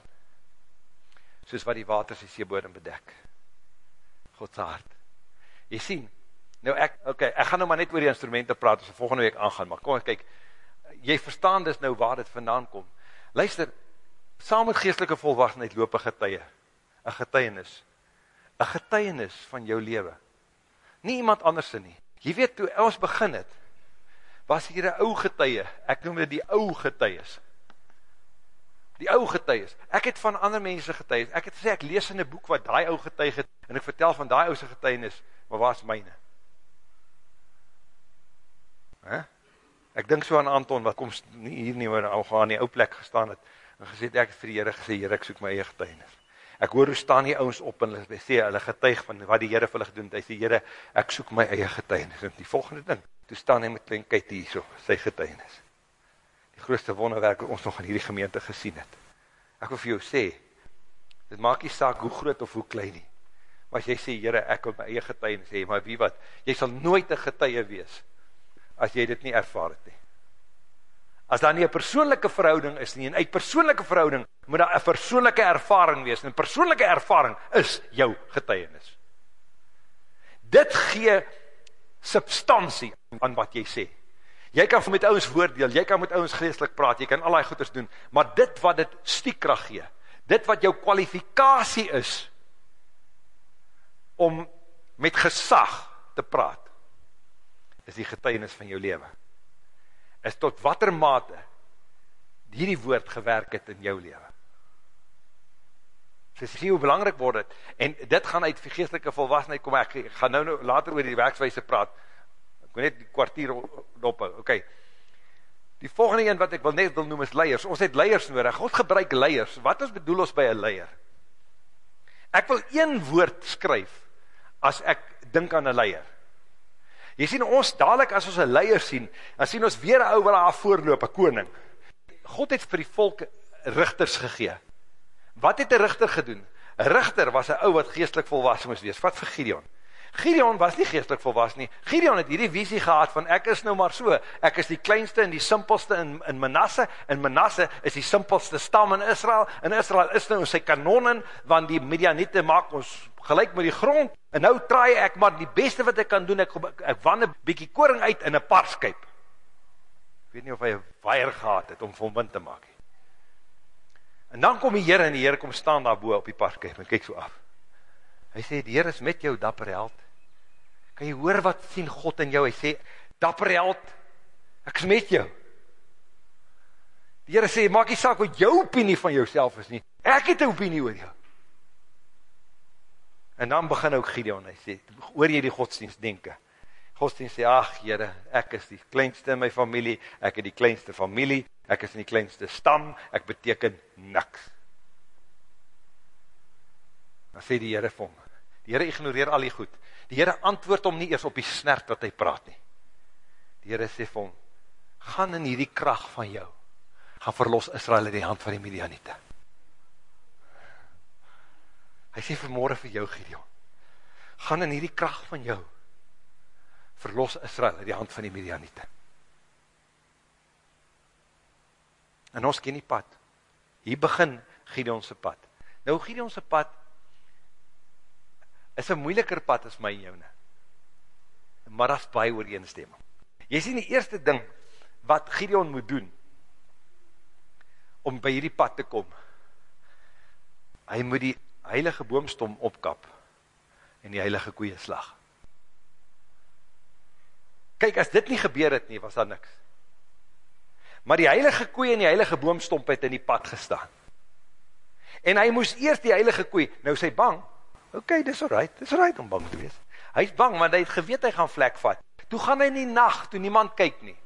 Soos wat die waters die seebodem bedek. God se hart. Jy sien, nou ek, okay, ek gaan nou maar net oor die instrumente praat, as volgende week aangaan, maar kom ons kyk, jy verstaan dus nou waar dit vandaan kom. Luister, saam met geestelike volwassenheid loop 'n getuie, 'n getuienis, 'n getuienis van jou lewe. Nie iemand anders se nie. Jy weet toe ons begin het, was hier 'n ou getuie. Ek noem dit die ou getuies. Die ou getuies. Ek het van ander mense getuies. Ek het gesê ek lees in 'n boek wat daai ou getuig het en ek vertel van daai ou se getuienis, maar waar's myne? Hæ? Ek dink so aan Anton wat kom nie hier nie maar al gaan in die ou plek gestaan het en gesê het ek het vir die Here gesê Here ek soek my eie getuienis. Ek hoor hoe staan die ouens op en hulle sê hulle getuig van wat die Here vir hulle gedoen het. Hy sê Here, ek soek my eie getuienis. En die volgende ding, toe staan hy met klein kyk hierso, sy getuienis. Die grootste wonderwerk wat ons nog in hierdie gemeente gesien het. Ek wil vir jou sê, dit maak nie saak hoe groot of hoe klein nie. Maar jy sê, Here, ek wil my eie getuienis hê, maar wie wat, jy sal nooit 'n getuie wees as jy dit nie ervaar het nie. As daar nie 'n persoonlike verhouding is nie, en uit persoonlike verhouding moet daar 'n persoonlike ervaring wees. En persoonlike ervaring is jou getuienis. Dit gee substansie aan wat jy sê. Jy kan met ouens voordeel, jy kan met ouens geestelik praat, jy kan al daai goeders doen, maar dit wat dit stiekrag gee, dit wat jou kwalifikasie is om met gesag te praat, is die getuienis van jou lewe. Is tot watter mate hierdie woord gewerk het in jou lewe. So sien hoe belangrik word dit en dit gaan uit geestelike volwassenheid kom ek gaan nou nou later oor die werkswyse praat. Ek wil net die kwartier dophou. OK. Die volgende een wat ek wil net wil noem is leiers. Ons het leiers nodig. God gebruik leiers. Wat ons bedoel ons by 'n leier? Ek wil een woord skryf as ek dink aan 'n leier. Jy sien ons dadelik as ons 'n leier sien, dan sien ons weer 'n ou wat daar voorloop, 'n koning. God het vir die volk rigters gegee. Wat het 'n rigter gedoen? 'n Rigter was 'n ou wat geestelik volwasse moes wees. Wat vir Gideon? Gideon was nie geestelik volwasse nie. Gideon het hierdie visie gehad van ek is nou maar so. Ek is die kleinste en die simpelste in in Manasse en Manasse is die simpelste stam in Israel. En Israel is nou sy kanonne want die Midianiete maak ons gelyk met die grond. En nou traai ek maar die beste wat ek kan doen. Ek ek wan 'n bietjie koring uit in 'n parskyp. Ek weet nie of hy 'n weier gehad het om hom wind te maak nie. En dan kom die Here en die Here kom staan daar bo op die park en kyk so af. Hy sê die Here is met jou dapper held. Kan jy hoor wat sien God in jou? Hy sê dapper held, ek is met jou. Die Here sê, maak nie saak wat jou opinie van jouself is nie. Ek het 'n opinie oor jou. En dan begin ook Gideon, hy sê, hoor jy die godsdienst denke? Godsdienst sê, ag Here, ek is die kleinste in my familie, ek het die kleinste familie, ek is in die kleinste stam, ek beteken niks. Dan sê die Here vir hom, die Here ignoreer al die goed. Die Here antwoord hom nie eers op die snert wat hy praat nie. Die Here sê vir hom, gaan in hierdie kracht van jou, gaan verlos Israel in die hand van die Midianite. Hy sê vanmorgen vir jou, Gideon, gaan in hierdie kracht van jou, verlos Israel in die hand van die Midianite. En ons ken die pad. Hier begin Gideonse pad. Nou, Gideonse pad is een moeiliker pad as my en jou. Maar dat is baie ooreenstemming. Jy sien die eerste ding wat Gideon moet doen om by hierdie pad te kom. Hy moet die heilige boomstom opkap en die heilige koeie slag. Kyk, as dit nie gebeur het nie, was daar niks. Maar die heilige koeie en die heilige boomstomp het in die pad gestaan. En hy moes eerst die heilige koeie, nou sy bang, ok, dis alright, dis alright om bang te wees. Hy is bang, want hy het geweet hy gaan vlek vat. Toe gaan hy in die nacht, toe niemand kyk nie.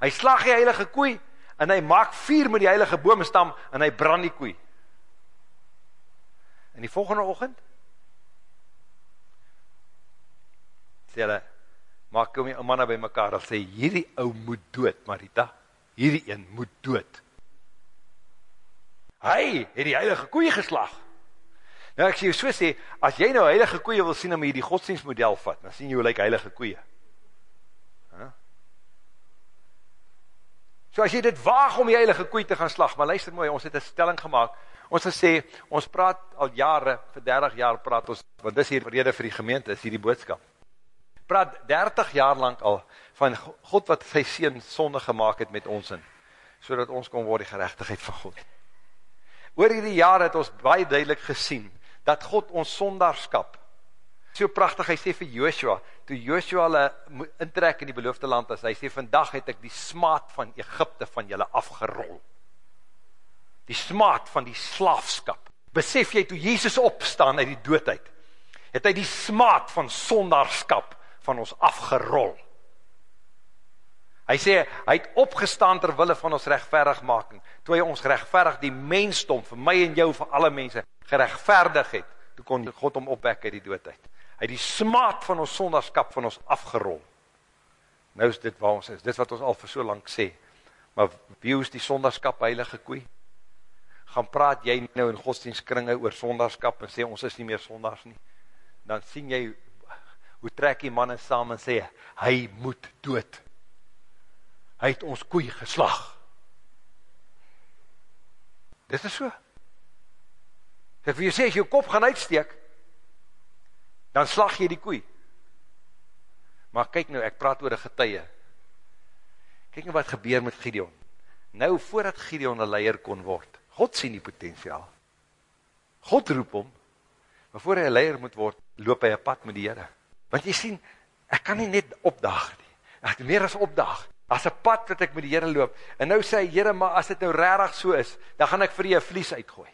Hy slag die heilige koei, en hy maak vier met die heilige boomstam, en hy brand die koei. En die volgende ochend, sê hulle, maak kom die manne by mekaar, en sê, hierdie ou moet dood, Marita, hierdie een moet dood. Hy het die heilige koei geslag. Nou ek sê jou so sê, as jy nou heilige koeie wil sien om hier die godsdienstmodel vat, dan sien jy hoe lyk heilige koeie. So as jy dit waag om die heilige koei te gaan slag, maar luister mooi, ons het een stelling gemaakt, ons gesê, ons praat al jare, vir 30 jaar praat ons, want dis hier rede vir die gemeente, is hier die boodskap. Praat 30 jaar lang al, van God wat sy sien sonde gemaakt het met ons in, so ons kon word die gerechtigheid van God. Oor hierdie jaar het ons baie duidelik gesien, dat God ons sondarskap, so prachtig, hy sê vir Joshua, toe Joshua hulle intrek in die beloofde land as, hy sê, vandag het ek die smaad van Egypte van julle afgerol. Die smaad van die slaafskap. Besef jy, toe Jezus opstaan uit die doodheid, het hy die smaad van sondarskap van ons afgerol. Hy sê, hy het opgestaan terwille van ons rechtverigmaking, toe hy ons rechtverig die mensdom, vir my en jou, vir alle mense, gerechtverdig het, toe kon God om opwek uit die doodheid hy die smaad van ons sondagskap van ons afgerol. Nou is dit waar ons is, dit wat ons al vir so lang sê, maar wie is die sondagskap heilige koei? Gaan praat jy nou in godsdienstkringe oor sondagskap en sê ons is nie meer sondags nie, dan sien jy, hoe trek die manne saam en sê, hy moet dood. Hy het ons koei geslag. Dit is so. Ek wil jy sê, as jou kop gaan uitsteek, dan slag jy die koei. Maar kyk nou, ek praat oor die getuie. Kyk nou wat gebeur met Gideon. Nou, voordat Gideon een leier kon word, God sien die potentiaal. God roep om, maar voor hy een leier moet word, loop hy een pad met die Heere. Want jy sien, ek kan nie net opdag nie. Ek het meer as opdag. As een pad wat ek met die Heere loop. En nou sê Heere, maar as dit nou rarig so is, dan gaan ek vir jy een vlies uitgooi.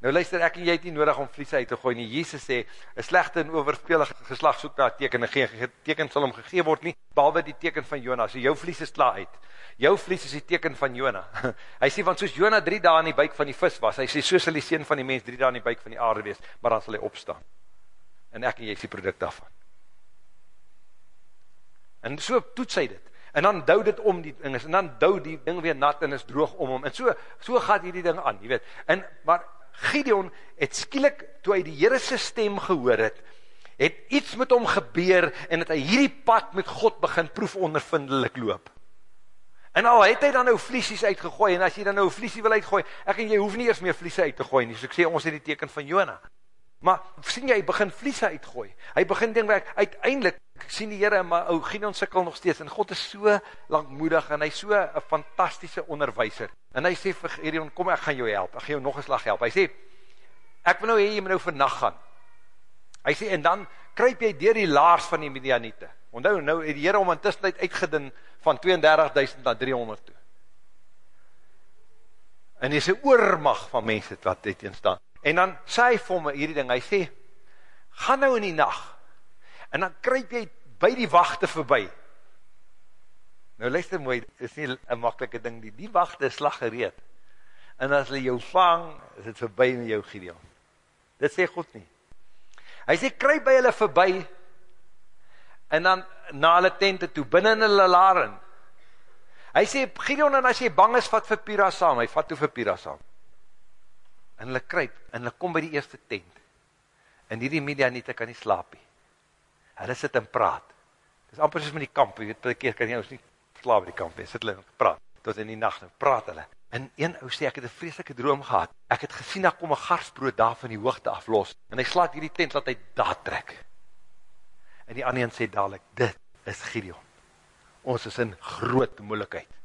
Nou luister, ek en jy het nie nodig om vlies uit te gooi nie. Jesus sê, een slechte en overspelige geslag soek na teken, en geen teken sal hom gegeen word nie, behalwe die teken van Jona. So jou vlies is klaar uit. Jou vlies is die teken van Jona. hy sê, want soos Jona drie dae in die buik van die vis was, hy sê, so sal die sien van die mens drie dae in die buik van die aarde wees, maar dan sal hy opstaan. En ek en jy is die product daarvan. En so toets hy dit. En dan dou dit om die ding is, en dan dou die ding weer nat en is droog om hom. En so, so gaat hierdie ding aan, jy weet. En, maar, Gideon het skielik, toe hy die Heerese stem gehoor het, het iets met hom gebeur, en het hy hierdie pad met God begin proef ondervindelik loop. En al het hy dan nou vliesies uitgegooi, en as jy dan nou vliesie wil uitgooi, ek en jy hoef nie eers meer vliesie uit te gooi nie, so ek sê, ons het die teken van Jona. Maar, sien jy, hy begin vliesie uitgooi, hy begin ding werk, uiteindelik, sien die Heere, maar ou Gideon sikkel nog steeds, en God is so langmoedig, en hy so een fantastische onderwijser, en hy sê vir Gideon, kom ek gaan jou help, ek gaan jou nog een slag help, hy sê, ek wil nou hee, jy moet nou vir nacht gaan, hy sê, en dan kryp jy dier die laars van die Midianiete, want nou, nou het die Heere om in tussentijd uitgedin, van 32.000 na 300 toe, En hy is een oormag van mense wat dit staan. En dan sê hy vir my hierdie ding, hy sê, ga nou in die nacht, en dan kryp jy by die wachte voorbij. Nou luister mooi, dit is nie een makkelike ding, die, die wachte is slag gereed. En as hulle jou vang, is het voorbij met jou Gideon. Dit sê God nie. Hy sê, kryp by hulle voorbij, en dan na hulle tente toe, binnen hulle laren. Hy sê, Gideon, en as jy bang is, vat vir Pira saam, hy vat toe vir Pira saam. En hulle kryp, en hulle kom by die eerste tent. En hierdie media nie te kan nie slaap nie. Hulle sit en praat. Dit is amper soos met die kamp, jy weet, per keer kan jy ons nie slaap by die kamp, jy sit hulle en praat, tot in die nacht, en praat hulle. En een ou sê, ek het een vreselike droom gehad, ek het gesien, daar kom een garsbrood daar van die hoogte af los, en hy slaat hierdie tent, laat hy daar trek. En die ander sê dadelijk, dit is Gideon. Ons is in groot moeilikheid.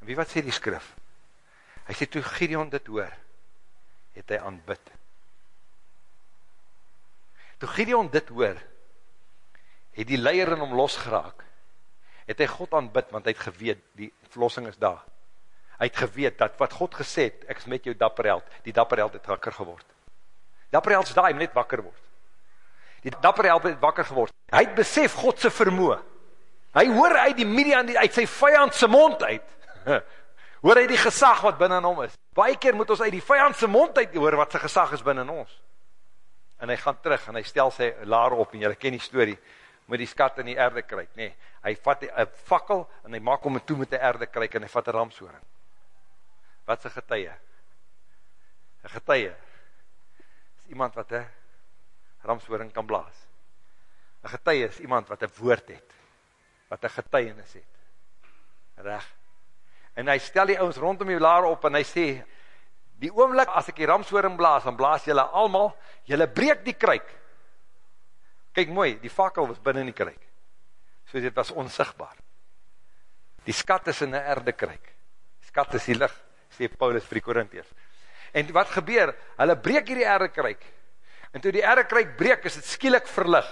En wie wat sê die skrif? Hy sê, toe Gideon dit hoor, het hy aanbid. Toe Gideon dit hoor, het die leier in hom losgeraak, het hy God aanbid, want hy het geweet, die verlossing is daar. Hy het geweet, dat wat God gesê het, ek is met jou dapperheld, die dapperheld het wakker geword. Dapperheld is daar, hy moet net wakker word die dapper help het wakker geword. Hy het besef Godse vermoe. Hy hoor uit die media, uit sy vijandse mond uit. hoor hy die gesag wat binnen hom is. Baie keer moet ons uit die vijandse mond uit hoor wat sy gesag is binnen ons. En hy gaan terug en hy stel sy laar op en jylle ken die story moet die skat in die erde kryk. Nee, hy vat die fakkel en hy maak hom toe met die erde kryk en hy vat een ramsoring. Wat is een getuie? Een getuie is iemand wat een ramshoring kan blaas. Een getuie is iemand wat een woord het, wat een getuienis het. Reg. En hy stel die ouwens rondom die laar op en hy sê, die oomlik as ek die ramshoring blaas, dan blaas jylle allemaal, jylle breek die kruik. Kijk mooi, die fakkel was binnen die kruik. So dit was onsigbaar. Die skat is in die erde kruik. Die skat is die licht, sê Paulus vir die Korintheers. En wat gebeur? Hulle breek hier die erde kruik. En toe die errekryk breek, is het skielik verlig.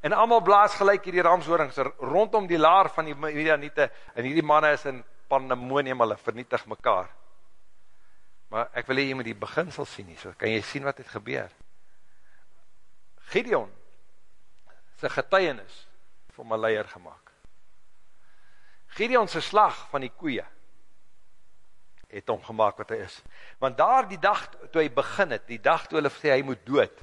En allemaal blaas gelijk hier die ramshoorings rondom die laar van die Midianiete. En hierdie manne is in pandemonium, hulle vernietig mekaar. Maar ek wil hier met die beginsel sien nie, so kan jy sien wat het gebeur. Gideon, sy getuienis, vir my leier gemaakt. Gideon sy slag van die koeie, het hom gemaakt wat hy is. Want daar die dag, toe hy begin het, die dag toe hulle sê hy moet dood,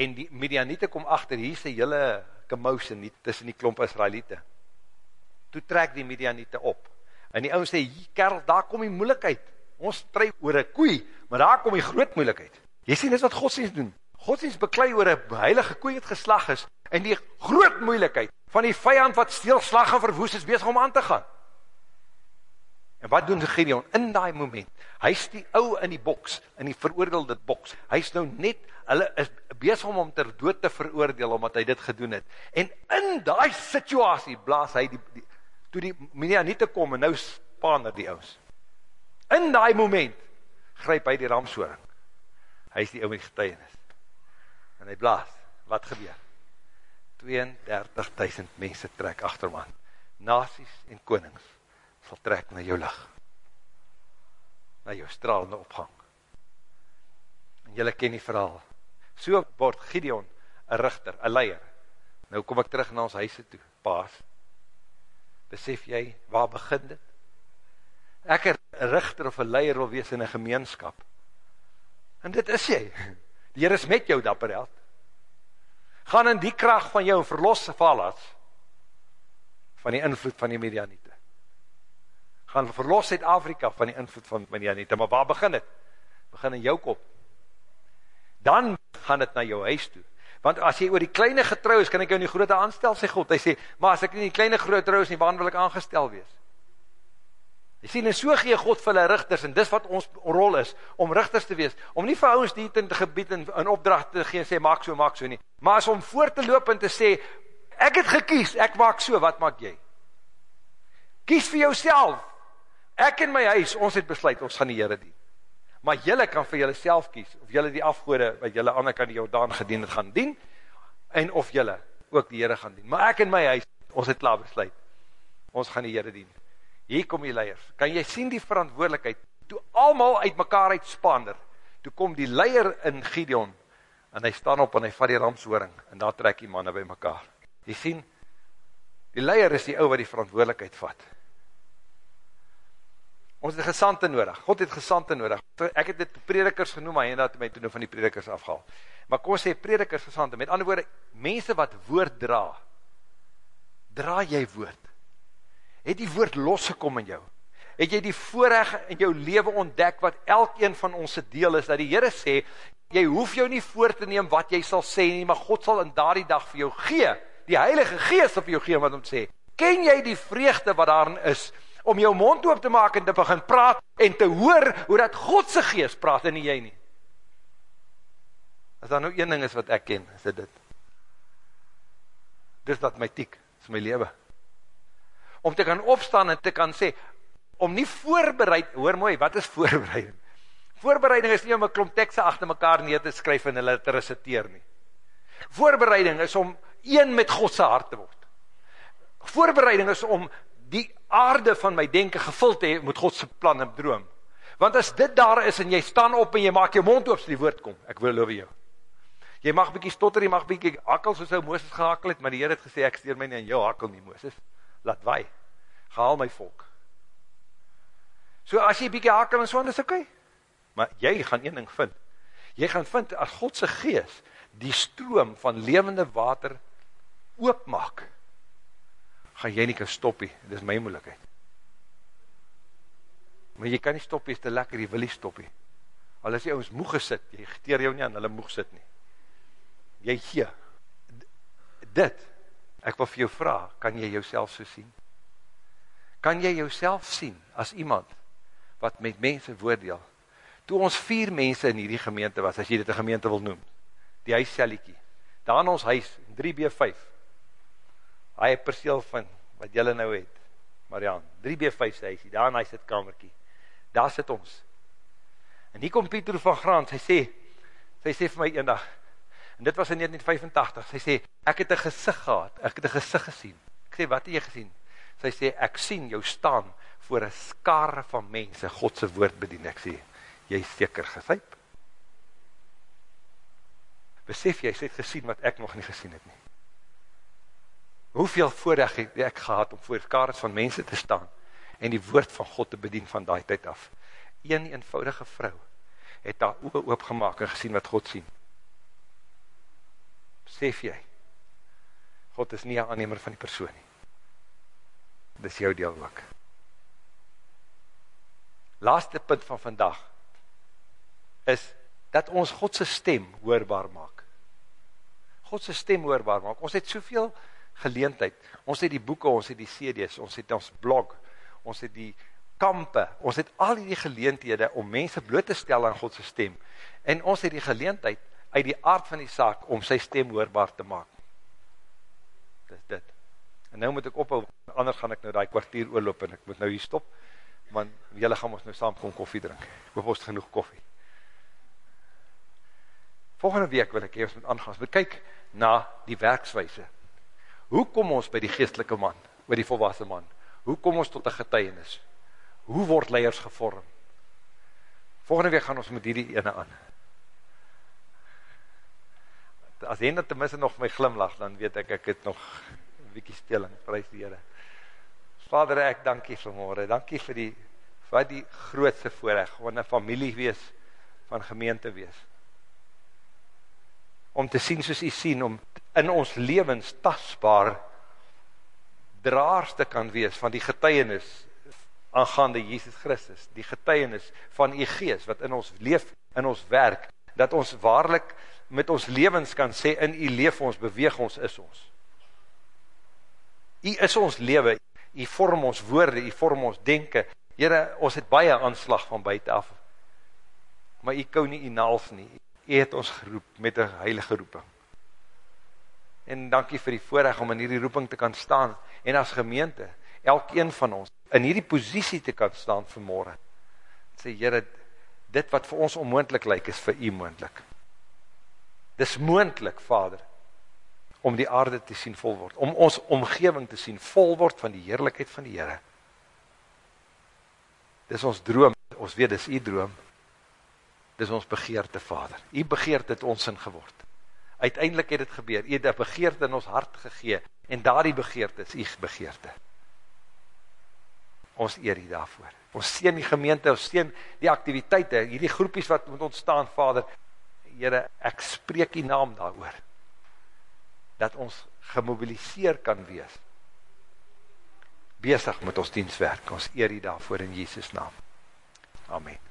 en die Midianiete kom achter, hier is die hele commotion nie, tussen die klomp Israelite. Toe trek die Midianiete op, en die ouwe sê, kerel, daar kom die moeilikheid, ons trek oor een koei, maar daar kom die groot moeilikheid. Jy sê, dit wat godsdienst doen, godsdienst beklui oor een heilige koei het geslag is, en die groot moeilikheid, van die vijand wat stilslag en verwoes is, bezig om aan te gaan. En wat doen Gideon in die moment? Hy is die ou in die boks, in die veroordeelde boks. Hy is nou net, hulle is bezig om om ter dood te veroordeel, omdat hy dit gedoen het. En in die situasie blaas hy, die, die, toe die meneer nie te kom, en nou spaaner die ouds. In die moment, grijp hy die ramsoring. Hy is die ou met getuienis. En hy blaas, wat gebeur? 32.000 mense trek achterman. Nazies en konings sal trek na jou licht, na jou stralende opgang. En jylle ken die verhaal. So word Gideon een richter, een leier. Nou kom ek terug na ons huise toe, paas. Besef jy, waar begin dit? Ek een richter of een leier wil wees in een gemeenskap. En dit is jy. Die Heer is met jou, dapper held. Gaan in die kracht van jou verlos val as, van die invloed van die medianiete gaan verlos Zuid-Afrika van die invloed van Medianite, maar waar begin het? Begin in jou kop. Dan gaan het na jou huis toe. Want as jy oor die kleine getrouw is, kan ek jou in die grote aanstel, sê God. Hy sê, maar as ek in die kleine groot trouw is nie, waarin wil ek aangestel wees? Jy sê, en so gee God vir hulle richters, en dis wat ons rol is, om richters te wees, om nie vir ons die in te gebied en in opdracht te gee, en sê, maak so, maak so nie, maar as om voor te loop en te sê, ek het gekies, ek maak so, wat maak jy? Kies vir jouself, Ek en my huis, ons het besluit, ons gaan die Heere dien. Maar jylle kan vir jylle self kies, of jylle die afgoede, wat jylle ander kan die Jordaan gedien het, gaan dien, en of jylle ook die Heere gaan dien. Maar ek en my huis, ons het klaar besluit, ons gaan die Heere dien. Hier kom die leiers. Kan jy sien die verantwoordelikheid? toe allemaal uit mekaar uitspander, toe kom die leier in Gideon, en hy staan op en hy vat die ramshoring, en daar trek die manne by mekaar. Jy sien, die leier is die ou wat die verantwoordelikheid vat. Ons het gesante nodig, God het gesante nodig. Ek het dit predikers genoem, maar hy het my toen van die predikers afgehaal. Maar kom sê, predikers gesante, met ander woorde, mense wat woord dra, dra jy woord. Het die woord losgekom in jou? Het jy die voorrecht in jou leven ontdek, wat elkeen van ons deel is, dat die Heere sê, jy hoef jou nie voor te neem wat jy sal sê nie, maar God sal in daardie dag vir jou gee, die Heilige Geest op jou gee, wat om sê, ken jy die vreugde wat daarin is, om jou mond oop te maak en te begin praat, en te hoor, hoe dat Godse Geest praat, en nie jy nie. As daar nou een ding is wat ek ken, is dit dit. Dis dat my tiek, is my leven. Om te kan opstaan en te kan sê, om nie voorbereid, hoor mooi, wat is voorbereiding? Voorbereiding is nie om een klomp tekste achter mekaar neer te skryf en hulle te reciteer nie. Voorbereiding is om een met Godse hart te word. Voorbereiding is om die aarde van my denken gevuld te hee met Godse plan en droom. Want as dit daar is en jy staan op en jy maak jou mond op, so die woord kom, ek wil over jou. Jy mag bykie stotter, jy mag bykie hakkel soos ou Mooses gehakel het, maar die Heer het gesê, ek steer my nie in jou hakkel nie, Mooses. Laat waai, gehaal my volk. So as jy bykie hakkel en so, is ok. Maar jy gaan een ding vind. Jy gaan vind, as Godse gees die stroom van levende water oopmaak, gaan jy nie kan stoppie, dit is my moeilijkheid. Maar jy kan nie stoppie, is te lekker, jy wil nie stoppie. Al is jy ons moeg gesit, jy geteer jou nie aan hulle moeg sit nie jy gee, dit, ek wil vir jou vraag, kan jy jouself so sien? Kan jy jouself sien, as iemand, wat met mense woordeel, toe ons vier mense in hierdie gemeente was, as jy dit een gemeente wil noem, die huis Salliekie, daar in ons huis, 3B5, hy perseel van, wat jylle nou het, Marianne, 3B5 sy huisie, daar in hy sit kamerkie, daar sit ons, en hier kom Pieter van Graan, sy sê, sy sê vir my een dag, En dit was in 1985. Sy sê, ek het een gezicht gehad, ek het een gezicht gesien. Ek sê, wat het jy gesien? Sy sê, ek sien jou staan voor een skare van mense, Godse woord bedien. Ek sê, jy is seker gesyp. Besef jy, sy het gesien wat ek nog nie gesien het nie. Hoeveel voorrecht het ek gehad om voor skare van mense te staan en die woord van God te bedien van die tijd af. Een eenvoudige vrou het daar oor oopgemaak en gesien wat God sien besef jy, God is nie een aannemer van die persoon nie. Dit is jou deel ook. Laaste punt van vandag is dat ons Godse stem hoorbaar maak. Godse stem hoorbaar maak. Ons het soveel geleentheid. Ons het die boeken, ons het die CD's, ons het ons blog, ons het die kampe, ons het al die geleenthede om mense bloot te stel aan Godse stem. En ons het die geleentheid uit die aard van die saak om sy stem hoorbaar te maak. Dis dit. En nou moet ek ophou, anders gaan ek nou die kwartier oorloop en ek moet nou hier stop, want jylle gaan ons nou saam kom koffie drink. Ek hoop ons genoeg koffie. Volgende week wil ek eerst met aangas, bekyk na die werkswijse. Hoe kom ons by die geestelike man, by die volwassen man? Hoe kom ons tot die getuienis? Hoe word leiers gevorm? Volgende week gaan ons met die ene aan as Hendrik tenminste nog my glimlach, dan weet ek, ek het nog een bykie steling, prijs die Heere. Vader, ek dankie vanmorgen, dankie vir die, wat die grootste voorrecht, van een familie wees, van gemeente wees. Om te sien soos jy sien, om in ons levens tasbaar draars te kan wees van die getuienis aangaande Jesus Christus, die getuienis van die geest wat in ons leef, in ons werk, dat ons waarlik met ons levens kan sê, in die leef ons, beweeg ons, is ons. Die is ons lewe, die vorm ons woorde, die vorm ons denken, Heere, ons het baie aanslag van buiten af, maar jy kou nie die naals nie, jy het ons geroep met een heilige roeping. En dankie vir die voorrecht om in hierdie roeping te kan staan, en as gemeente, elkeen van ons, in hierdie posiesie te kan staan vanmorgen, sê Heere, dit wat vir ons onmoendlik lyk, is vir u moendlik. Dis moendlik, Vader, om die aarde te sien vol word, om ons omgeving te sien vol word van die heerlijkheid van die Heere. Dis ons droom. Ons weet, dis die droom. Dis ons begeerte, Vader. Die begeerte het ons in geword. Uiteindelik het het gebeur. Jy het die begeerte in ons hart gegee, en daar die begeerte is die begeerte. Ons eer die daarvoor. Ons sien die gemeente, ons sien die activiteite, hierdie groepies wat moet ontstaan, Vader. Heere, ek spreek die naam daar oor. Dat ons gemobiliseer kan wees. Bezig met ons dienstwerk. Ons eer die daarvoor in Jesus naam. Amen.